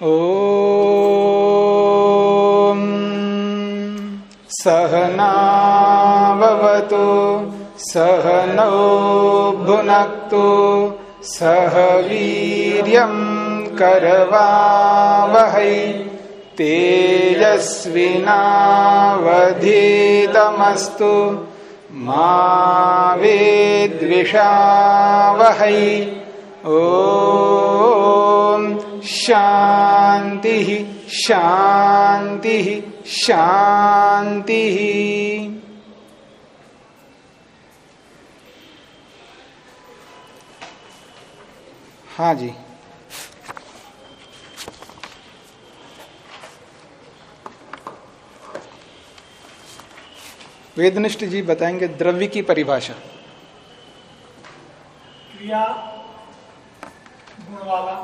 ॐ सहनावतु सहनौ भुनक्तु सह वीर्यं करवावहै तेजस्विनावधीतमस्तु मा वेद्विषावहै। ॐ शान्तिः शांति शान्तिः हाँ जी। वेदनिष्ठ जी बताएँगे द्रव्य की परिभाषा। क्रिया गुण वाला।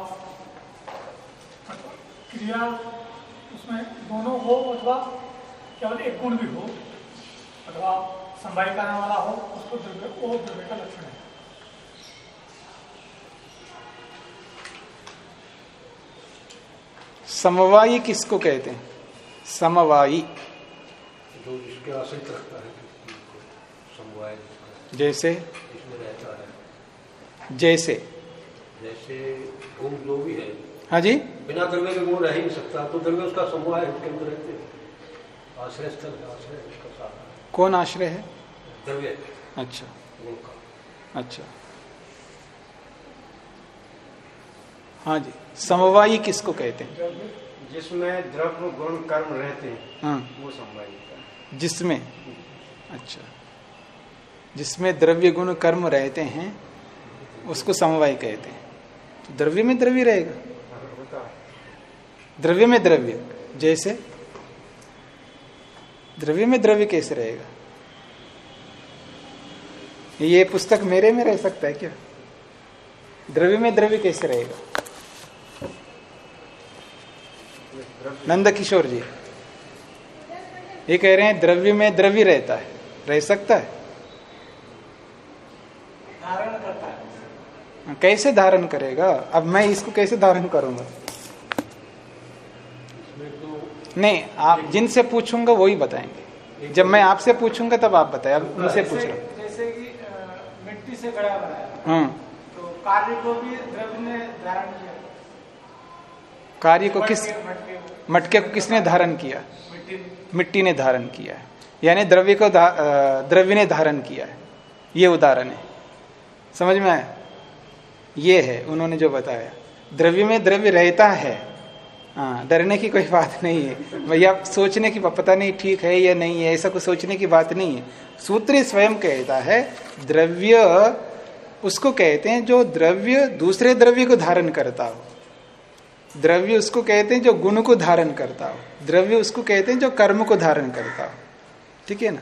क्रिया उसमें दोनों हो अथवा केवल एक गुण भी हो अथवा संवाही करने वाला हो उसको द्रव्य वो द्रव्य का लक्षण है। समवायी किसको कहते हैं? समवायी। जो इसके आश्रित रखता है जैसे? इसमें रहता है। जैसे। जैसे गुण जो भी है हाँ जी? बिना द्रव्य के गुण रह ही नहीं सकता। तो द्रव्य उसका समूह है उसके अंदर रहते आश्रय स्थल आश्रय कौन आश्रय है? द्रव्य अच्छा। गुण का अच्छा। हाँ जी। समवायी किसको कहते हैं? जिसमें द्रव्य गुण कर्म रहते हैं हाँ। वो समवाय है। जिसमें? अच्छा। जिसमें द्रव्य गुण कर्म रहते हैं उसको समवाय कहते हैं। तो द्रव्य में द्रव्य रहेगा? द्रव्य में द्रव्य जैसे द्रव्य में द्रव्य कैसे रहेगा? ये पुस्तक मेरे में रह सकता है क्या? द्रव्य में द्रव्य कैसे रहेगा? नंद किशोर जी ये कह रहे हैं द्रव्य में द्रव्य रहता है। रह सकता है? धारण करता है। कैसे धारण करेगा? अब मैं इसको कैसे धारण करूँगा? नहीं आप जिनसे पूछूँगा वही बताएँगे। जब मैं आपसे पूछूँगा तब आप बताए अब उनसे पूछ रहा हूँ। जैसे कि मिट्टी से गड़ा हुआ हाँ तो कार्य को भी द्रव्य ने धारण किया। कार्य को किस मटके- को। किसने धारण किया? मिट्टी मिट्टी ने धारण किया है। यानी द्रव्य को द्रव्य ने धारण किया है। ये उदाहरण है। समझ में आया? ये है उन्होंने जो बताया। द्रव्य में द्रव्य रहता है। हाँ डरने की कोई बात नहीं है। भैया सोचने की पता नहीं ठीक है या नहीं है, ऐसा कुछ सोचने की बात नहीं है। सूत्र स्वयं कहता है, द्रव्य उसको कहते हैं जो द्रव्य दूसरे द्रव्य को धारण करता हो। द्रव्य उसको कहते हैं जो गुण को धारण करता हो। द्रव्य उसको कहते हैं जो कर्म को धारण करता हो। ठीक है ना?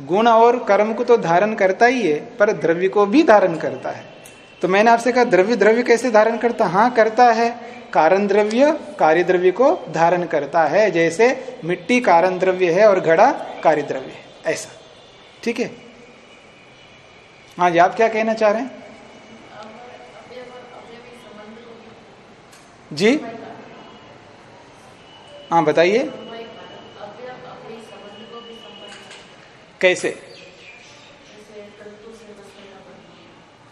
गुण और कर्म को तो धारण करता ही है, पर द्रव्य को भी धारण करता है। तो मैंने आपसे कहा द्रव्य द्रव्य कैसे धारण करता? हाँ करता है। कारण द्रव्य कार्य द्रव्य को धारण करता है। जैसे मिट्टी कारण द्रव्य है और घड़ा कार्य द्रव्य है। ऐसा। ठीक है? हाँ जी आप क्या कहना चाह रहे हैं? जी? हाँ बताइए। कैसे?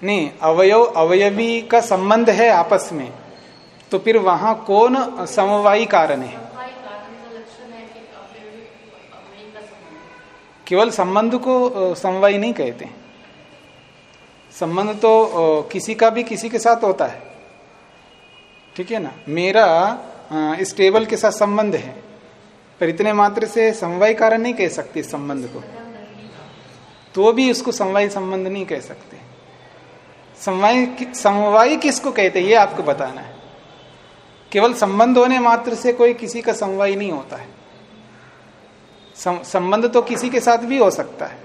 नहीं, अवयव, अवयवी का संबंध है आपस में। तो फिर वहाँ कौन समवायी कारण है? केवल संबंध को समवायी नहीं कहते। संबंध तो किसी का भी किसी के साथ होता है। ठीक है ना? मेरा इस टेबल के साथ संबंध है। पर इतने मात्र से समवाय कारण नहीं कह सकते इस संबंध को। तो भी उसको समवाय संबंध नहीं कह सकते। समवाय समवाय किसको कहते हैं? ये आपको बताना है। केवल संबंध होने मात्र से कोई किसी का समवाय नहीं होता है। संबंध तो किसी के साथ भी हो सकता है।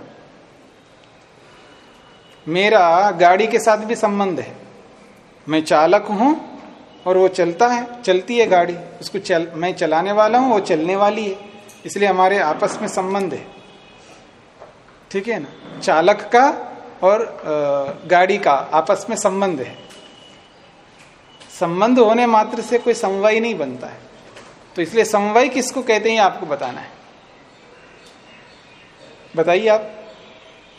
मेरा गाड़ी के साथ भी संबंध है। मैं चालक हूँ और वो चलता है, चलती है गाड़ी। उसको चल मैं चलाने वाला हूँ, वो चलने वाली है। इसलिए हमारे आपस में संबंध है। ठीक है ना? चालक का और गाड़ी का आपस में संबंध है। संबंध होने मात्र से कोई समवाय नहीं बनता है। तो इसलिए समवाय किसको कहते हैं आपको बताना है। बताइए आप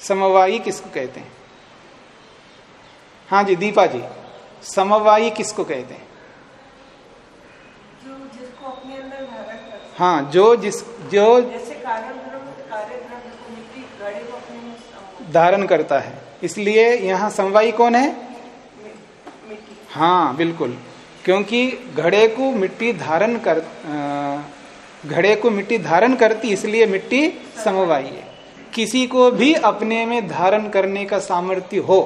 समवायी किसको कहते हैं? हाँ जी दीपा जी समवायी किसको कहते हैं? जो जिसको अपने अंदर हाँ। जो जिस जो जैसे कार्य द्रव्य कार्य द्रव्य को मिट्टी घड़े को अपने में सम- धारण करता है। इसलिए यहाँ समवायी कौन है? हाँ बिल्कुल। क्योंकि घड़े को मिट्टी धारण कर घड़े को मिट्टी धारण करती इसलिए मिट्टी समवायी है। किसी को भी अपने में धारण करने का सामर्थ्य हो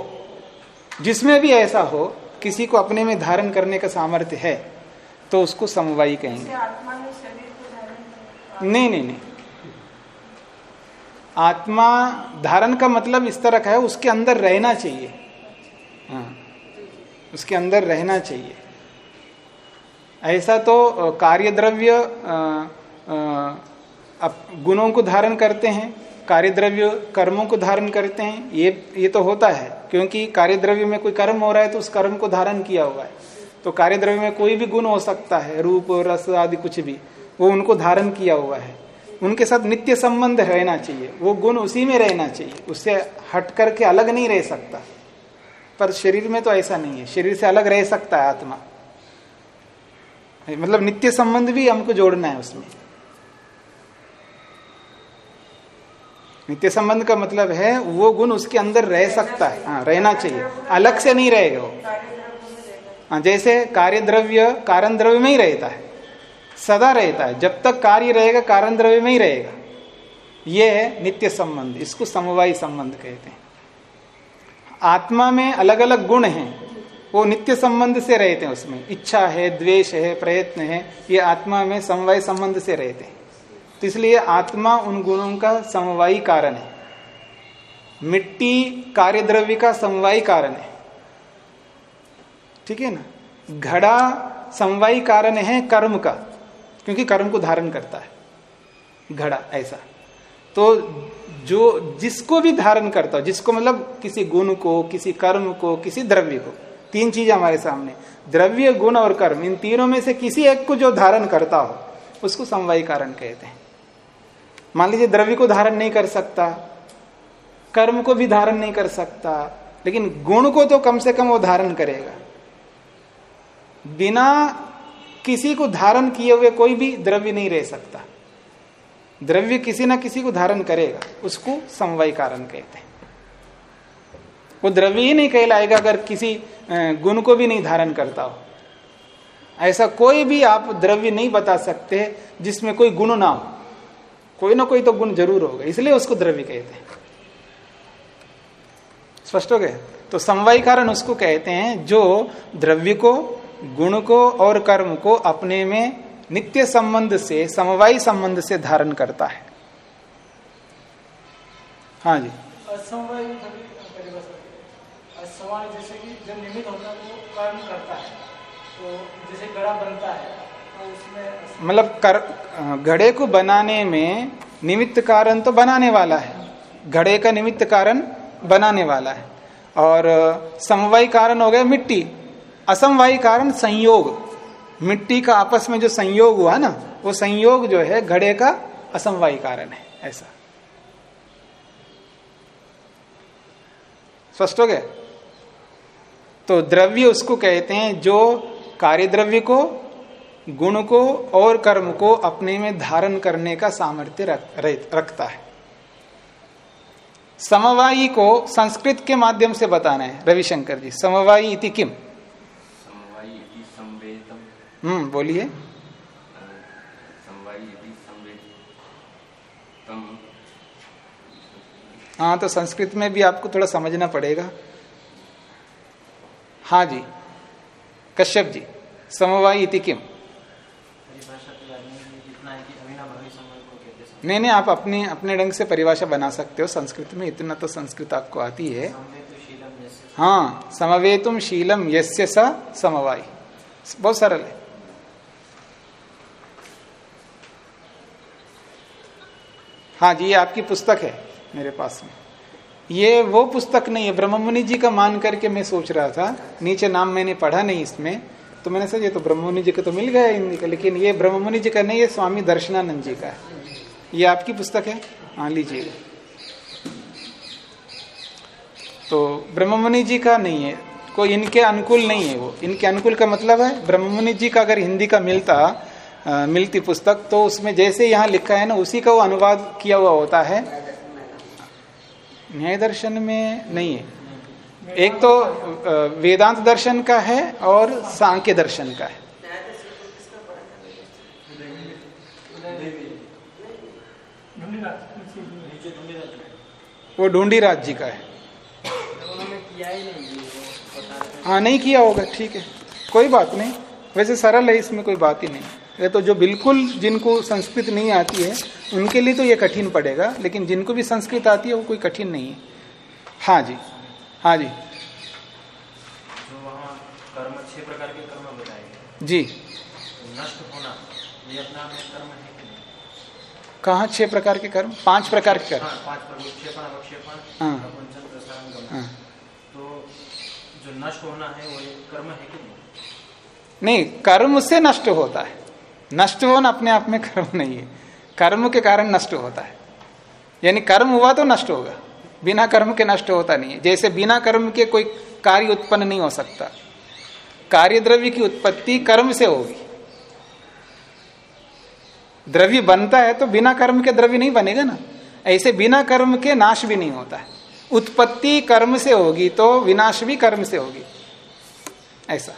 जिसमें भी ऐसा हो किसी को अपने में धारण करने का सामर्थ्य है तो उसको समवायी कहेंगे। आत्मा शरीर को धारण नहीं नहीं नहीं। आत्मा धारण का मतलब इस तरह का है, उसके अंदर रहना चाहिए। हाँ उसके अंदर रहना चाहिए। ऐसा तो कार्य द्रव्य गुणों को धारण करते हैं कार्य द्रव्य कर्मों को धारण करते हैं, ये ये तो होता है। क्योंकि कार्य द्रव्य में कोई कर्म हो रहा है तो उस कर्म को धारण किया हुआ है। तो कार्य द्रव्य में कोई भी गुण हो सकता है, रूप, रस आदि कुछ भी, वो उनको धारण किया हुआ है। उनके साथ नित्य संबंध रहना चाहिए। वो गुण उसी में रहना चाहिए। उससे हट करके अलग नहीं रह सकता। पर शरीर में तो ऐसा नहीं है। शरीर से अलग रह सकता है आत्मा। मतलब नित्य संबंध भी हमको जोड़ना है उसमें। नित्य संबंध का मतलब है, वो गुण उसके अंदर रह सकता है। हाँ रहना चाहिए। अलग से नहीं रहेगा वो। हाँ जैसे कार्य द्रव्य, कारण द्रव्य में ही रहता है। सदा रहता है। जब तक कार्य रहेगा, कारण द्रव्य में ही रहेगा। यह है नित्य संबंध, इसको समवाय संबंध कहते हैं। आत्मा में अलग अलग गुण हैं, वो नित्य संबंध से रहते हैं उसमें। इच्छा है, द्वेष है, प्रयत्न है, ये आत्मा में समवाय संबंध से रहते हैं। तो इसलिए आत्मा उन गुणों का समवायी कारण है। मिट्टी कार्य द्रव्य का समवायी कारण है। ठीक है ना? घड़ा समवायी कारण है कर्म का। क्योंकि कर्म को धारण करता है। घड़ा, ऐसा। तो जो, जिसको भी धारण करता हो, जिसको मतलब किसी गुण को, किसी कर्म को, किसी द्रव्य को, तीन चीज़ हमारे सामने। द्रव्य, गुण और कर्म, इन तीनों में से किसी एक को जो धारण करता हो, उसको समवाय कारण कहते हैं। मान लीजिए द्रव्य को धारण नहीं कर सकता, कर्म को भी धारण नहीं कर सकता, लेकिन गुण को तो कम से कम वो धारण करेगा। बिना किसी को धारण किए हुए कोई भी द्रव्य नहीं रह सकता। द्रव्य किसी ना किसी को धारण करेगा, उसको समवाय कारण कहते हैं। वो द्रव्य ही नहीं कहलाएगा अगर किसी गुण को भी नहीं धारण करता हो। ऐसा कोई भी आप द्रव्य नहीं बता सकते जिसमें कोई गुण ना हो। कोई ना कोई तो गुण ज़रूर होगा, इसलिए उसको द्रव्य कहते हैं। स्पष्ट हो गए तो समवाय कारण उसको कहते हैं जो द्रव्य को गुण को और कर्म को अपने में नित्य संबंध से समवायी संबंध से धारण करता है। हाँ जी। असमवाय जैसे कि जब निमित्त होता है तो कर्म करता है। तो जैसे गड़ा बनता है तो उसमें मतलब कर घड़े को बनाने में निमित्त कारण तो बनाने वाला है। घड़े का निमित्त कारण बनाने वाला है। और समवाय कारण हो गया मिट्टी। असमवाय कारण संयोग। मिट्टी का आपस में जो संयोग हुआ ना वो संयोग जो है घड़े का असमवाय कारण है ऐसा। स्पष्ट हो गया? तो द्रव्य उसको कहते हैं जो कार्य द्रव्य को गुण को और कर्म को अपने में धारण करने का सामर्थ्य रख, रख- रखता है। समवायी को संस्कृत के माध्यम से बताना है रविशंकर जी समवायी इति किम? हम्म बोलिए। हाँ तो संस्कृत में भी आपको थोड़ा समझना पड़ेगा। हाँ जी, कश्यप जी, समवायी इति किम? नहीं नहीं, आप अपने अपने ढंग से परिभाषा बना सकते हो। संस्कृत में इतना तो संस्कृत आपको आती है। हाँ समवेतुम शीलम यस्य स समवाय। बहुत सरल है। हाँ जी, ये आपकी पुस्तक है मेरे पास में। ये वो पुस्तक नहीं है, ब्रह्ममुनि जी का मान करके मैं सोच रहा था। नीचे नाम मैंने पढ़ा नहीं इसमें तो मैंने सोचा ये तो ब्रह्ममुनि जी का तो मिल गया हिंदी का लेकिन ये ब्रह्ममुनि जी का नहीं है स्वामी दर्शनानंद जी का है। ये आपकी पुस्तक है? हाँ लीजिएगा तो ब्रह्ममुनि जी का नहीं है, कोई इनके अनुकूल नहीं है वो। इनके अनुकूल का मतलब है, ब्रह्ममुनि जी का अगर हिंदी का मिलता मिलती पुस्तक तो उसमें जैसे यहाँ लिखा है ना, उसी का वो अनुवाद किया हुआ होता है। न्याय दर्शन में नहीं है। एक तो वेदांत दर्शन का है और सांख्य दर्शन का है। वो ढूंढीराज जी का है। हाँ नहीं किया होगा, ठीक है। कोई बात नहीं। वैसे सरल है, इसमें कोई बात ही नहीं। ये तो जो बिल्कुल जिनको संस्कृत नहीं आती है उनके लिए तो ये कठिन पड़ेगा लेकिन जिनको भी संस्कृत आती है वो कोई कठिन नहीं है। हाँ जी हाँ जी। जो कर्म छह प्रकार के कर्म बताए जी। नष्ट होना ये अपना में कर्म है कि नहीं? छह प्रकार के कर्म? पाँच प्रकार के कर्म। हाँ हाँ। हाँ। तो जो नष्ट होना है वो कर्म है कि नहीं? नहीं कर्म से नष्ट होता है। नष्ट होना अपने आप में कर्म नहीं है। कर्म के कारण नष्ट होता है। यानी कर्म हुआ तो नष्ट होगा। बिना कर्म के नष्ट होता नहीं है। जैसे बिना कर्म के कोई कार्य उत्पन्न नहीं हो सकता। कार्य द्रव्य की उत्पत्ति कर्म से होगी। द्रव्य बनता है तो बिना कर्म के द्रव्य नहीं बनेगा ना। ऐसे बिना कर्म के नाश भी नहीं होता है। उत्पत्ति कर्म से होगी तो विनाश भी कर्म से होगी। ऐसा।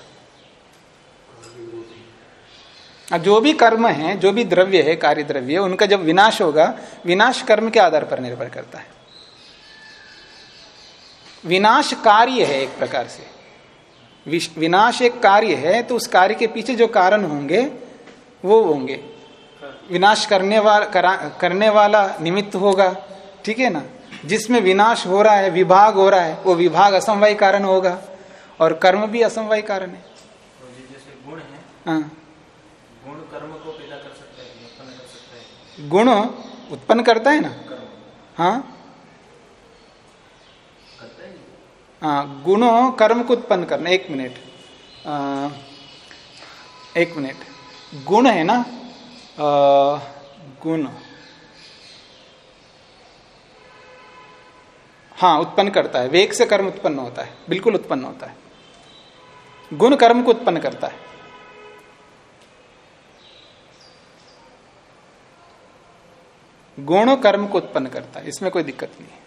अब जो भी कर्म है जो भी द्रव्य है कार्य द्रव्य उनका जब विनाश होगा विनाश कर्म के आधार पर निर्भर करता है। विनाश कार्य है एक प्रकार से। विनाश एक कार्य है तो उस कार्य के पीछे जो कारण होंगे वो होंगे। विनाश करने वाला करने वाला निमित्त होगा ठीक है ना? जिसमें विनाश हो रहा है विभाग हो रहा है वो विभाग असमवाय कारण होगा और कर्म भी असमवाय कारण है। जैसे गुण हाँ। गुण कर्म को पैदा कर सकता है उत्पन्न कर सकता है। गुण उत्पन्न करता है ना? हाँ? हाँ गुण कर्म को उत्पन्न करना एक मिनट। एक मिनट। गुण है ना? आ, गुण। हाँ उत्पन्न करता है। वेग से कर्म उत्पन्न होता है बिल्कुल उत्पन्न होता है। गुण कर्म को उत्पन्न करता है। गुण कर्म को उत्पन्न करता है इसमें कोई दिक्कत नहीं। है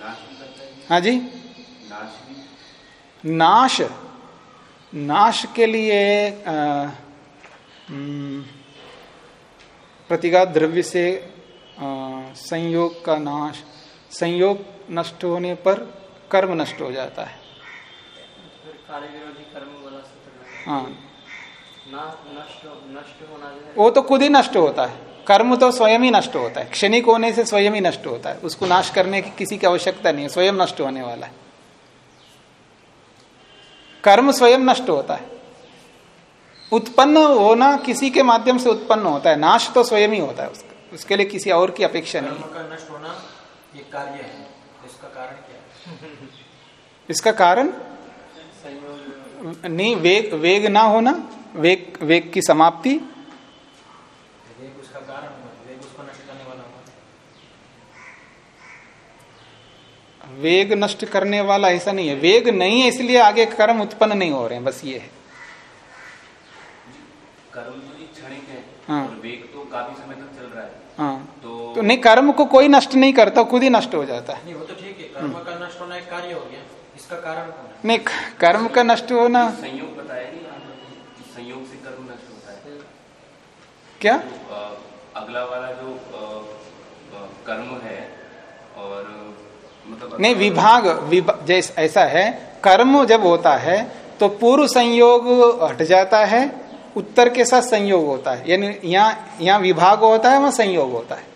है? हाँ जी? नाश नाश नाश के लिए हम्म, द्रव्य से संयोग का नाश संयोग नष्ट होने पर कर्म नष्ट हो जाता है। फिर कार्य विरोधी कर्म वाला सूत्र हाँ। नष्ट नष्ट होना वो तो खुद ही नष्ट होता है। कर्म तो स्वयं ही नष्ट होता है। क्षणिक होने से स्वयं ही नष्ट होता है। उसको नाश करने की किसी की आवश्यकता नहीं है। स्वयं नष्ट होने वाला है। कर्म स्वयं नष्ट होता है। उत्पन्न होना किसी के माध्यम से उत्पन्न होता है। नाश तो स्वयं ही होता है उसका। उसके लिए किसी और की अपेक्षा नहीं कर्म है नष्ट होना एक कार्य है। इसका कारण क्या है? इसका कारण? नहीं वेग वेग ना होना। वेग वेग की समाप्ति वेग उसका कारण हुआ वेग उसको नष्ट करने वाला हुआ वेग नष्ट करने वाला ऐसा नहीं है। वेग नहीं है इसलिए आगे कर्म उत्पन्न नहीं हो रहे हैं बस ये है। कर्म तो क्षणिक है। और वेग तो काफ़ी समय तक चल रहा है। हाँ। तो तो नहीं कर्म को कोई नष्ट नहीं करता खुद ही नष्ट हो जाता है। नहीं वो तो ठीक है कर्म का नष्ट होना एक कार्य हो गया इसका कारण कौन है? नहीं कर्म का नष्ट होना संयोग बताया नहीं संयोग से कर्म नष्ट होता है। क्या? तो, अगला वाला जो कर्म है और मतलब नहीं विभाग विभा, जैस ऐसा है कर्म जब होता है तो पूर्व संयोग हट जाता है उत्तर के साथ संयोग होता है। यानी यहाँ यहाँ विभाग होता है वहाँ संयोग होता है।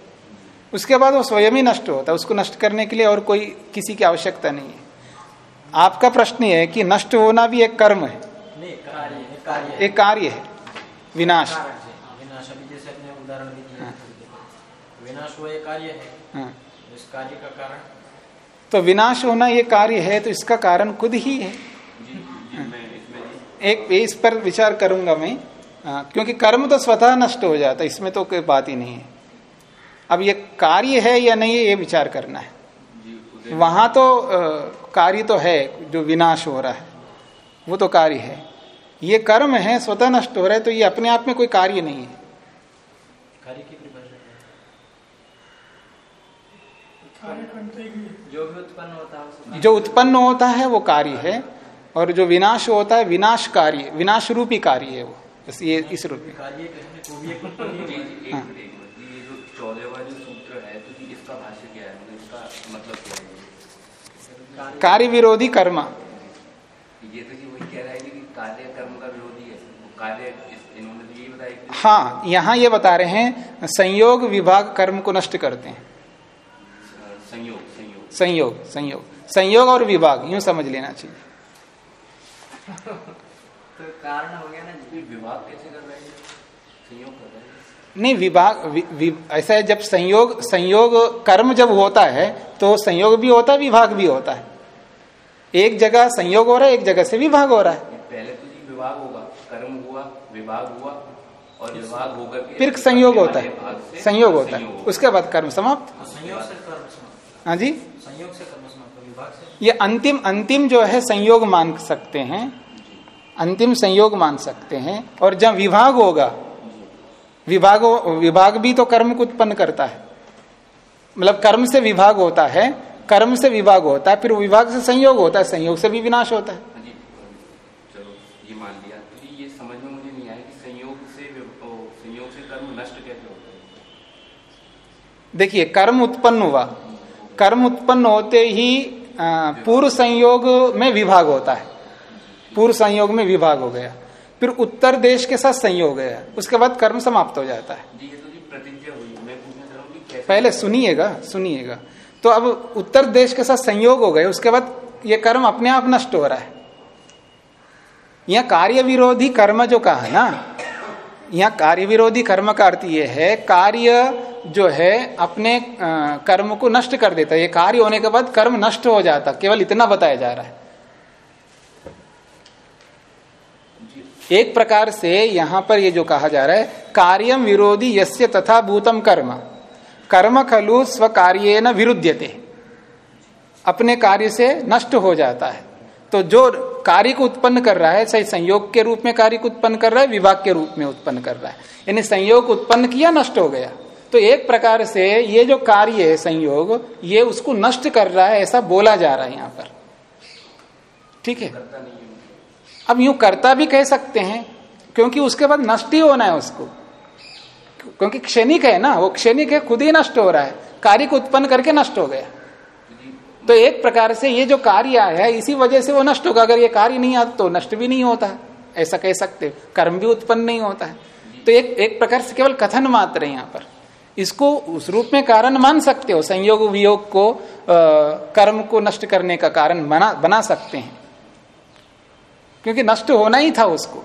उसके बाद वो स्वयं ही नष्ट होता है। उसको नष्ट करने के लिए और कोई किसी की आवश्यकता नहीं है। आपका प्रश्न है कि नष्ट होना भी एक कर्म है? है है। एक कार्य है विनाश। विनाश। हुआ कार्य है। हाँ। इस कार्य का कारण तो विनाश होना ये कार्य है तो इसका कारण खुद ही है। जी जी मैं इसमें जी एक इस पर विचार करूँगा मैं। आ, क्योंकि कर्म तो स्वतः नष्ट हो जाता है इसमें तो कोई बात ही नहीं है। अब ये कार्य है या नहीं है ये विचार करना है। वहाँ तो कार्य तो है जो विनाश हो रहा है वो तो कार्य है। ये कर्म है स्वतः नष्ट हो रहा है तो ये अपने आप में कोई कार्य नहीं है। कार्य की परिभाषा जो भी उत्पन्न होता है जो उत्पन्न होता है वो कार्य है और जो विनाश होता है विनाश कार्य विनाश रूपी कार्य है वो। बस ये इस रूप में। कार्य जी ही तो जी इसका भाष्य क्या है? मतलब मतलब विरोधी कर्म। ये तो वही कह रहा है कि कार्य कर्म का विरोधी है। कार्य इन्होंने तो हाँ यहाँ ये बता रहे हैं संयोग विभाग कर्म को नष्ट करते हैं। संयोग। संयोग संयोग। संयोग और विभाग यूँ समझ लेना चाहिए। तो कारण हो गया ना विभाग कैसे कर रहे हैं? संयोग कर रहे हैं। नहीं विभाग वि, वि, ऐसा है जब संयोग संयोग कर्म जब होता है तो संयोग भी होता है विभाग भी होता है। एक जगह संयोग हो रहा है एक जगह से विभाग हो रहा है। पहले तो जी विभाग होगा कर्म हुआ विभाग हुआ और विभाग होकर के फिर संयोग होता है। संयोग होता है। उसके बाद कर्म समाप्त। कर्म समाप्त। हाँ जी। संयोग से विभाग से ये अंतिम अंतिम जो है संयोग मान सकते हैं। अंतिम संयोग मान सकते हैं। और जब विभाग होगा विभाग विभाग भी तो कर्म को उत्पन्न करता है। मतलब कर्म से विभाग होता है कर्म से विभाग होता है फिर विभाग से संयोग होता है संयोग से भी विनाश होता है। हाँ चलो ये मान लिया। तो ये समझ में मुझे नहीं आया कि संयोग से संयोग से कर्म नष्ट कैसे होता है। देखिए कर्म उत्पन्न हुआ। कर्म उत्पन्न होते ही पूर्व संयोग में विभाग होता है। पूर्व संयोग में विभाग हो गया। फिर उत्तर देश के साथ संयोग गया उसके बाद कर्म समाप्त हो जाता है। जी तो जी हूँ पहले सुनिएगा सुनिएगा। तो अब उत्तर देश के साथ संयोग हो गए उसके बाद ये कर्म अपने आप नष्ट हो रहा है। यह कार्य विरोधी कर्म जो कहा है ना यह कार्य विरोधी कर्म का अर्थ ये है, कार्य जो है अपने कर्म को नष्ट कर देता है। कार्य होने के बाद कर्म नष्ट हो जाता, केवल इतना बताया जा रहा है। एक प्रकार से यहाँ पर ये जो कहा जा रहा है कार्यम विरोधी यस्य तथा भूतम कर्म। कर्म खलु स्व कार्य न विरुद्यते अपने कार्य से नष्ट हो जाता है। तो जो कार्य को उत्पन्न कर रहा है सही संयोग के रूप में कार्य को उत्पन्न कर रहा है, विभाग के रूप में उत्पन्न कर रहा है। यानी संयोग उत्पन्न किया, नष्ट हो गया। तो एक प्रकार से ये जो कार्य है संयोग, ये उसको नष्ट कर रहा है, ऐसा बोला जा रहा है यहाँ पर। ठीक है? अब यूँ करता भी कह सकते हैं, क्योंकि उसके बाद नष्ट ही होना है उसको। क्योंकि क्षणिक है ना, वो क्षणिक है, खुद ही नष्ट हो रहा है। कार्य को उत्पन्न करके नष्ट हो गया। तो एक प्रकार से ये जो कार्य है इसी वजह से वो नष्ट होगा। अगर ये कार्य नहीं आता तो नष्ट भी नहीं होता। ऐसा कह सकते कर्म भी उत्पन्न नहीं होता है। तो एक एक प्रकार से केवल कथन मात्र है यहाँ पर। इसको उस रूप में कारण मान सकते हो। संयोग वियोग को आ, कर्म को नष्ट करने का कारण बना बना सकते हैं। क्योंकि नष्ट होना ही था उसको।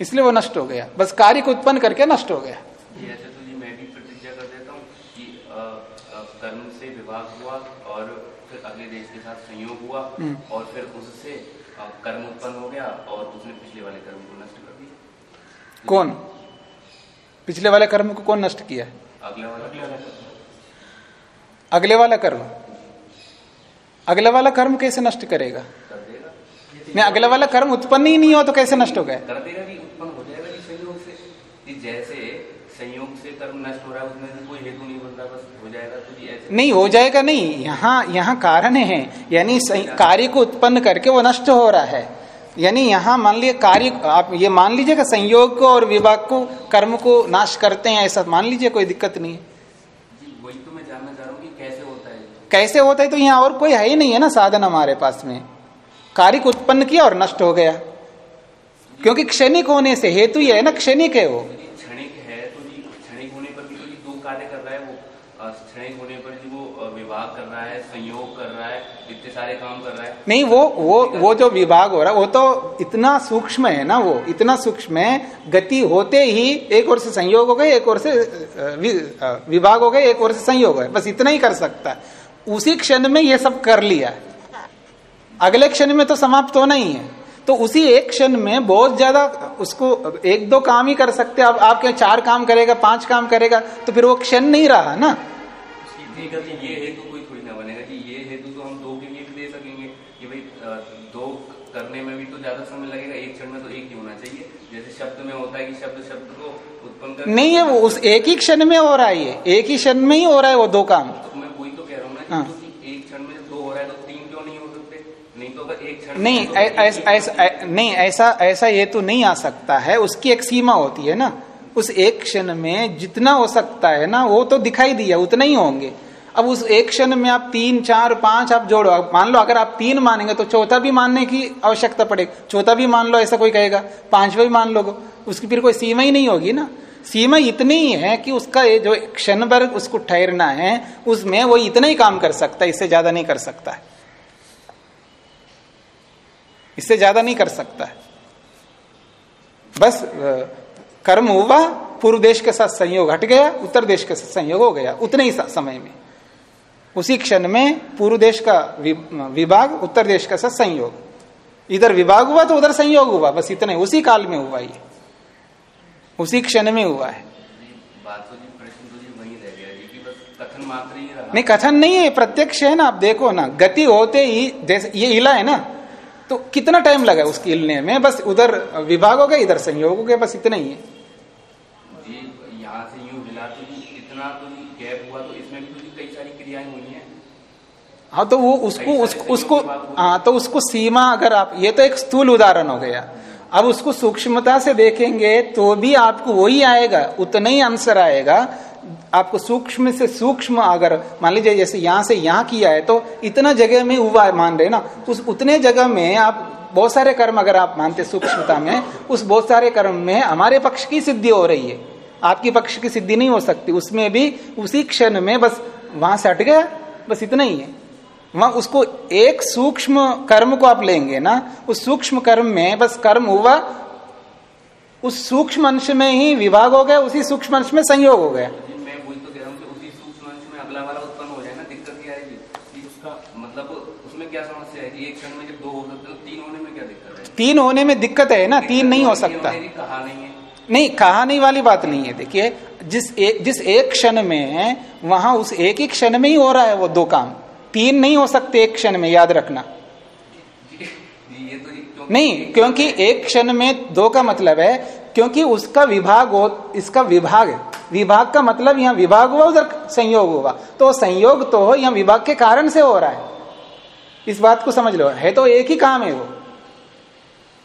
इसलिए वो नष्ट हो गया। बस कार्य को उत्पन्न करके नष्ट हो गया जी ऐसे तो जी मैं भी प्रतिज्ञा कर देता हूँ कि अ, अ, कर्म से विभाग हुआ और फिर अगले देश के साथ संयोग हुआ और फिर उससे कर्म उत्पन्न हो गया और उसने पिछले वाले कर्म को नष्ट कर दिया। कौन? पिछले वाले कर्म को कौन नष्ट किया? अगला वाला अगले वाला कर्म? अगले वाला कर्म कैसे नष्ट करेगा? कर देगा। नहीं अगले वाला कर्म उत्पन्न ही नहीं हो तो कैसे नष्ट हो गया? कर देगा कि उत्पन्न हो जाएगा जी संयोग से। जैसे संयोग से कर्म नष्ट हो रहा है उसमें कोई हेतु नहीं तो नहीं हो जाएगा नहीं। यहाँ यहाँ कारण है। यानी कार्य को उत्पन्न करके वो नष्ट हो रहा है। यानी यहाँ मान लिया कार्य आप ये मान लीजिएगा संयोग को और विभाग को कर्म को नाश करते हैं ऐसा मान लीजिए कोई दिक्कत नहीं है। तो मैं जानना चाह रहा हूँ कैसे होता है कैसे होता है तो यहाँ और कोई है ही नहीं है ना साधन हमारे पास में। कार्य को उत्पन्न किया और नष्ट हो गया। क्योंकि क्षणिक होने से हेतु ये है ना क्षणिक है वो तो जी क्षणिक है तो जी क्षणिक होने पर भी तो जी दो कार्य कर रहा है वो अ, क्षणिक होने पर जी वो विवाह कर रहा है संयोग कर रहा है, इतने सारे काम कर रहा है। नहीं, वो वो वो जो विभाग हो रहा है, वो तो इतना सूक्ष्म है ना वो, इतना सूक्ष्म है, गति होते ही एक ओर से संयोग हो गए, एक ओर से विभाग हो गए, एक ओर से संयोग हो बस इतना ही कर सकता है। उसी क्षण में ये सब कर लिया। अगले क्षण में तो समाप्त होना ही है। तो उसी एक क्षण में बहुत ज़्यादा उसको एक दो काम ही कर सकते अब आपके चार काम करेगा, पाँच काम करेगा तो फिर वो क्षण नहीं रहा ना। गति ये हेतु कोई थोड़ी ना बनेगा कि ये हेतु तो हम दो के लिए भी दे सकेंगे कि भाई दो करने में भी तो ज़्यादा समय लगेगा एक क्षण में तो एक ही होना चाहिए। जैसे शब्द में होता है कि शब्द शब्द को उत्पन्न कर नहीं है वो उस एक ही क्षण में हो रहा है ये। एक ही क्षण में ही हो रहा है वो दो काम। तो मैं वही तो कह रहा हूँ ना हाँ। तो एक क्षण में जब दो हो रहा है तो तीन क्यों नहीं हो सकते? नहीं तो अगर एक क्षण नहीं तो ऐस- नहीं ऐसा ऐसा ये तो नहीं आ सकता है उसकी एक सीमा होती है ना। उस एक क्षण में जितना हो सकता है ना वो तो दिखाई दिया उतना ही होंगे। अब उस एक क्षण में आप तीन, चार, पाँच आप जोड़ो। मान लो, अगर आप तीन मानेंगे तो चौथा भी मानने की आवश्यकता पड़ेगी। चौथा भी मान लो, ऐसा कोई कहेगा। पांचवा भी मान लो उसकी फिर कोई सीमा ही नहीं होगी ना। सीमा इतनी ही है कि उसका ये जो क्षण भर उसको ठहरना है, उसमें वो इतना ही काम कर सकता है, इससे ज़्यादा नहीं कर सकता है। इससे ज़्यादा नहीं कर सकता है। बस कर्म हुआ, पूर्व देश के साथ संयोग हट गया, उत्तर देश के साथ संयोग हो गया, उतने ही समय में। उसी क्षण में पूर्व देश का विभाग, उत्तर देश का साथ संयोग। इधर विभाग हुआ तो उधर संयोग हुआ, बस इतने, उसी काल में हुआ ये। उसी क्षण में हुआ है। नहीं, कथन नहीं है, प्रत्यक्ष है ना, आप देखो ना, गति होते ही, जैसे ये हिला है ना तो कितना टाइम लगा उसकी हिलने में? बस उधर विभाग हो गया, इधर संयोग हो गया, बस इतना ही है जी यहाँ से यूँ हिला तो जी इतना तो जी गैप हुआ तो इसमें भी तो जी कई सारी क्रियाएँ हुई हैं हाँ तो वो उसको उसको उसको हाँ तो उसको सीमा अगर आप, ये तो एक स्थूल उदाहरण हो गया। अब उसको सूक्ष्मता से देखेंगे तो भी आपको वही आएगा, उतना ही आंसर आएगा। आपको सूक्ष्म से सूक्ष्म अगर, मान लीजिए जैसे यहाँ से यहाँ किया है तो इतना जगह में हुआ मान रहे ना, उस, उतने जगह में आप, बहुत सारे कर्म अगर आप मानते सूक्ष्मता में, उस बहुत सारे कर्म में हमारे पक्ष की सिद्धि हो रही है। आपकी पक्ष की सिद्धि नहीं हो सकती, उसमें भी, उसी क्षण में बस, वहाँ से हट गया, बस इतना ही है। वहाँ उसको एक सूक्ष्म कर्म को आप लेंगे ना उस सूक्ष्म कर्म में बस कर्म हुआ उस सूक्ष्म अंश में ही विभाग हो गया उसी सूक्ष्म अंश में संयोग हो गया। मैं वही तो कह रहा हूँ उसी सूक्ष्म अंश में अगला वाला उत्पन्न हो जाए ना दिक्कत क्या आएगी उसका मतलब उसमें क्या समस्या है? एक क्षण में जब दो हो सकते तो तीन होने में क्या दिक्कत है? तीन होने में दिक्कत है ना तीन नहीं हो सकता। मेरी कहा नहीं नहीं कहानी वाली बात नहीं है देखिए जिस एक जिस एक क्षण में वहाँ उस एक ही क्षण में ही हो रहा है वो दो काम। तीन नहीं हो सकते एक क्षण में याद रखना। तो नहीं क्योंकि एक क्षण में दो का मतलब है क्योंकि उसका विभाग हो इसका विभाग है। विभाग का मतलब यहाँ विभाग हुआ उधर संयोग हुआ। तो संयोग तो हो यहाँ विभाग के कारण से हो रहा है। इस बात को समझ लो है तो एक ही काम है वो।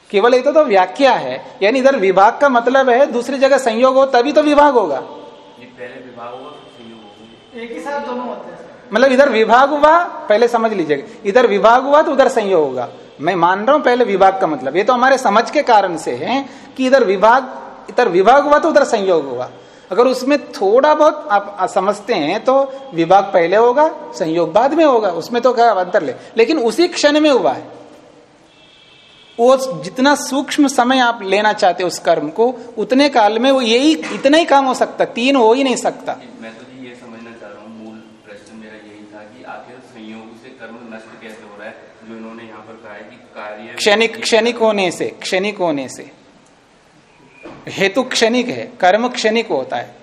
केवल ये तो, तो व्याख्या है यानी इधर विभाग का मतलब है दूसरी जगह संयोग हो तभी तो विभाग होगा। पहले विभाग होगा संयोग होगा। एक ही साथ दोनों होते हैं। मतलब इधर विभाग हुआ, पहले समझ लीजिएगा। इधर विभाग हुआ तो उधर संयोग होगा। मैं मान रहा हूँ पहले विभाग का मतलब। ये तो हमारे समझ के कारण से है कि इधर विभाग इधर विभाग हुआ तो उधर संयोग हुआ। अगर उसमें थोड़ा बहुत आप समझते हैं तो विभाग पहले होगा, संयोग बाद में होगा। उसमें तो क्या अंतर ले। लेकिन उसी क्षण में हुआ है। वो जितना सूक्ष्म समय आप लेना चाहते उस कर्म को, उतने काल में वो यही, इतना ही काम हो सकता। तीन हो ही नहीं सकता मैं तो जी ये समझना चाह रहा हूँ मूल प्रश्न मेरा यही था कि आखिर संयोग से कर्म नष्ट कैसे हो रहा है जो इन्होंने यहाँ पर कहा है कि कार्य क्षणिक क्षणिक होने से क्षणिक होने से। हेतु क्षणिक है कर्म क्षणिक होता है।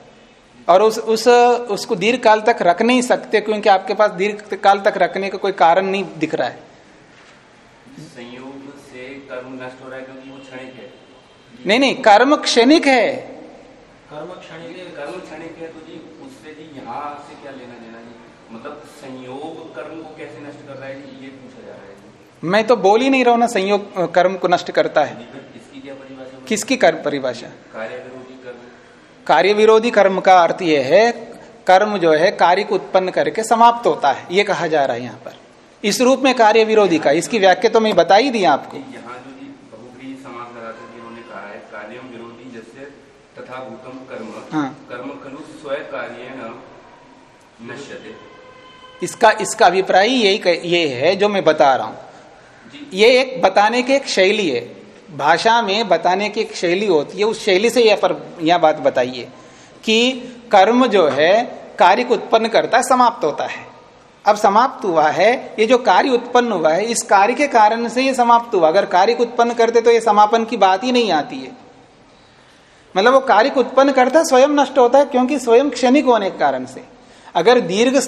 और उस उस उसको दीर्घ काल तक रख नहीं सकते क्योंकि आपके पास दीर्घ काल तक रखने का कोई कारण नहीं दिख रहा है। संयोग से कर्म नष्ट हो रहा है क्योंकि वो क्षणिक है। नहीं नहीं कर्म क्षणिक है। कर्म क्षणिक है, कर्म क्षणिक है तो जी उससे जी यहाँ से क्या लेना देना जी? मतलब संयोग कर्म को कैसे नष्ट कर रहा है जी ये पूछा जा रहा है जी मैं तो बोल ही नहीं रहा हूँ ना संयोग कर्म को नष्ट करता है? किसकी कर्म परिभाषा कार्य विरोधी कर्म कार्य विरोधी कर्म। का अर्थ यह है कर्म जो है कार्य को उत्पन्न करके समाप्त होता है ये कहा जा रहा है यहाँ पर। इस रूप में कार्य विरोधी का इसकी व्याख्या तो मैं बता ही दी आपको तथा भूतम कर्म। हाँ। कर्म खलु स्वयं कार्य इसका इसका अभिप्राय यही ये है जो मैं बता रहा हूँ। ये एक बताने की एक शैली है। भाषा में बताने की एक शैली होती है। उस शैली से यह पर यह बात बताइए कि कर्म जो है, कार्य को उत्पन्न करता है, समाप्त होता है। अब समाप्त हुआ है, ये जो कार्य उत्पन्न हुआ है, इस कार्य के कारण से ये समाप्त हुआ। अगर कार्य को उत्पन्न करते तो ये समापन की बात ही नहीं आती है। मतलब वो कार्य को उत्पन्न करता, स्वयं नष्ट होता है, क्योंकि स्वयं क्षणिक होने के कारण से। अगर दीर्घ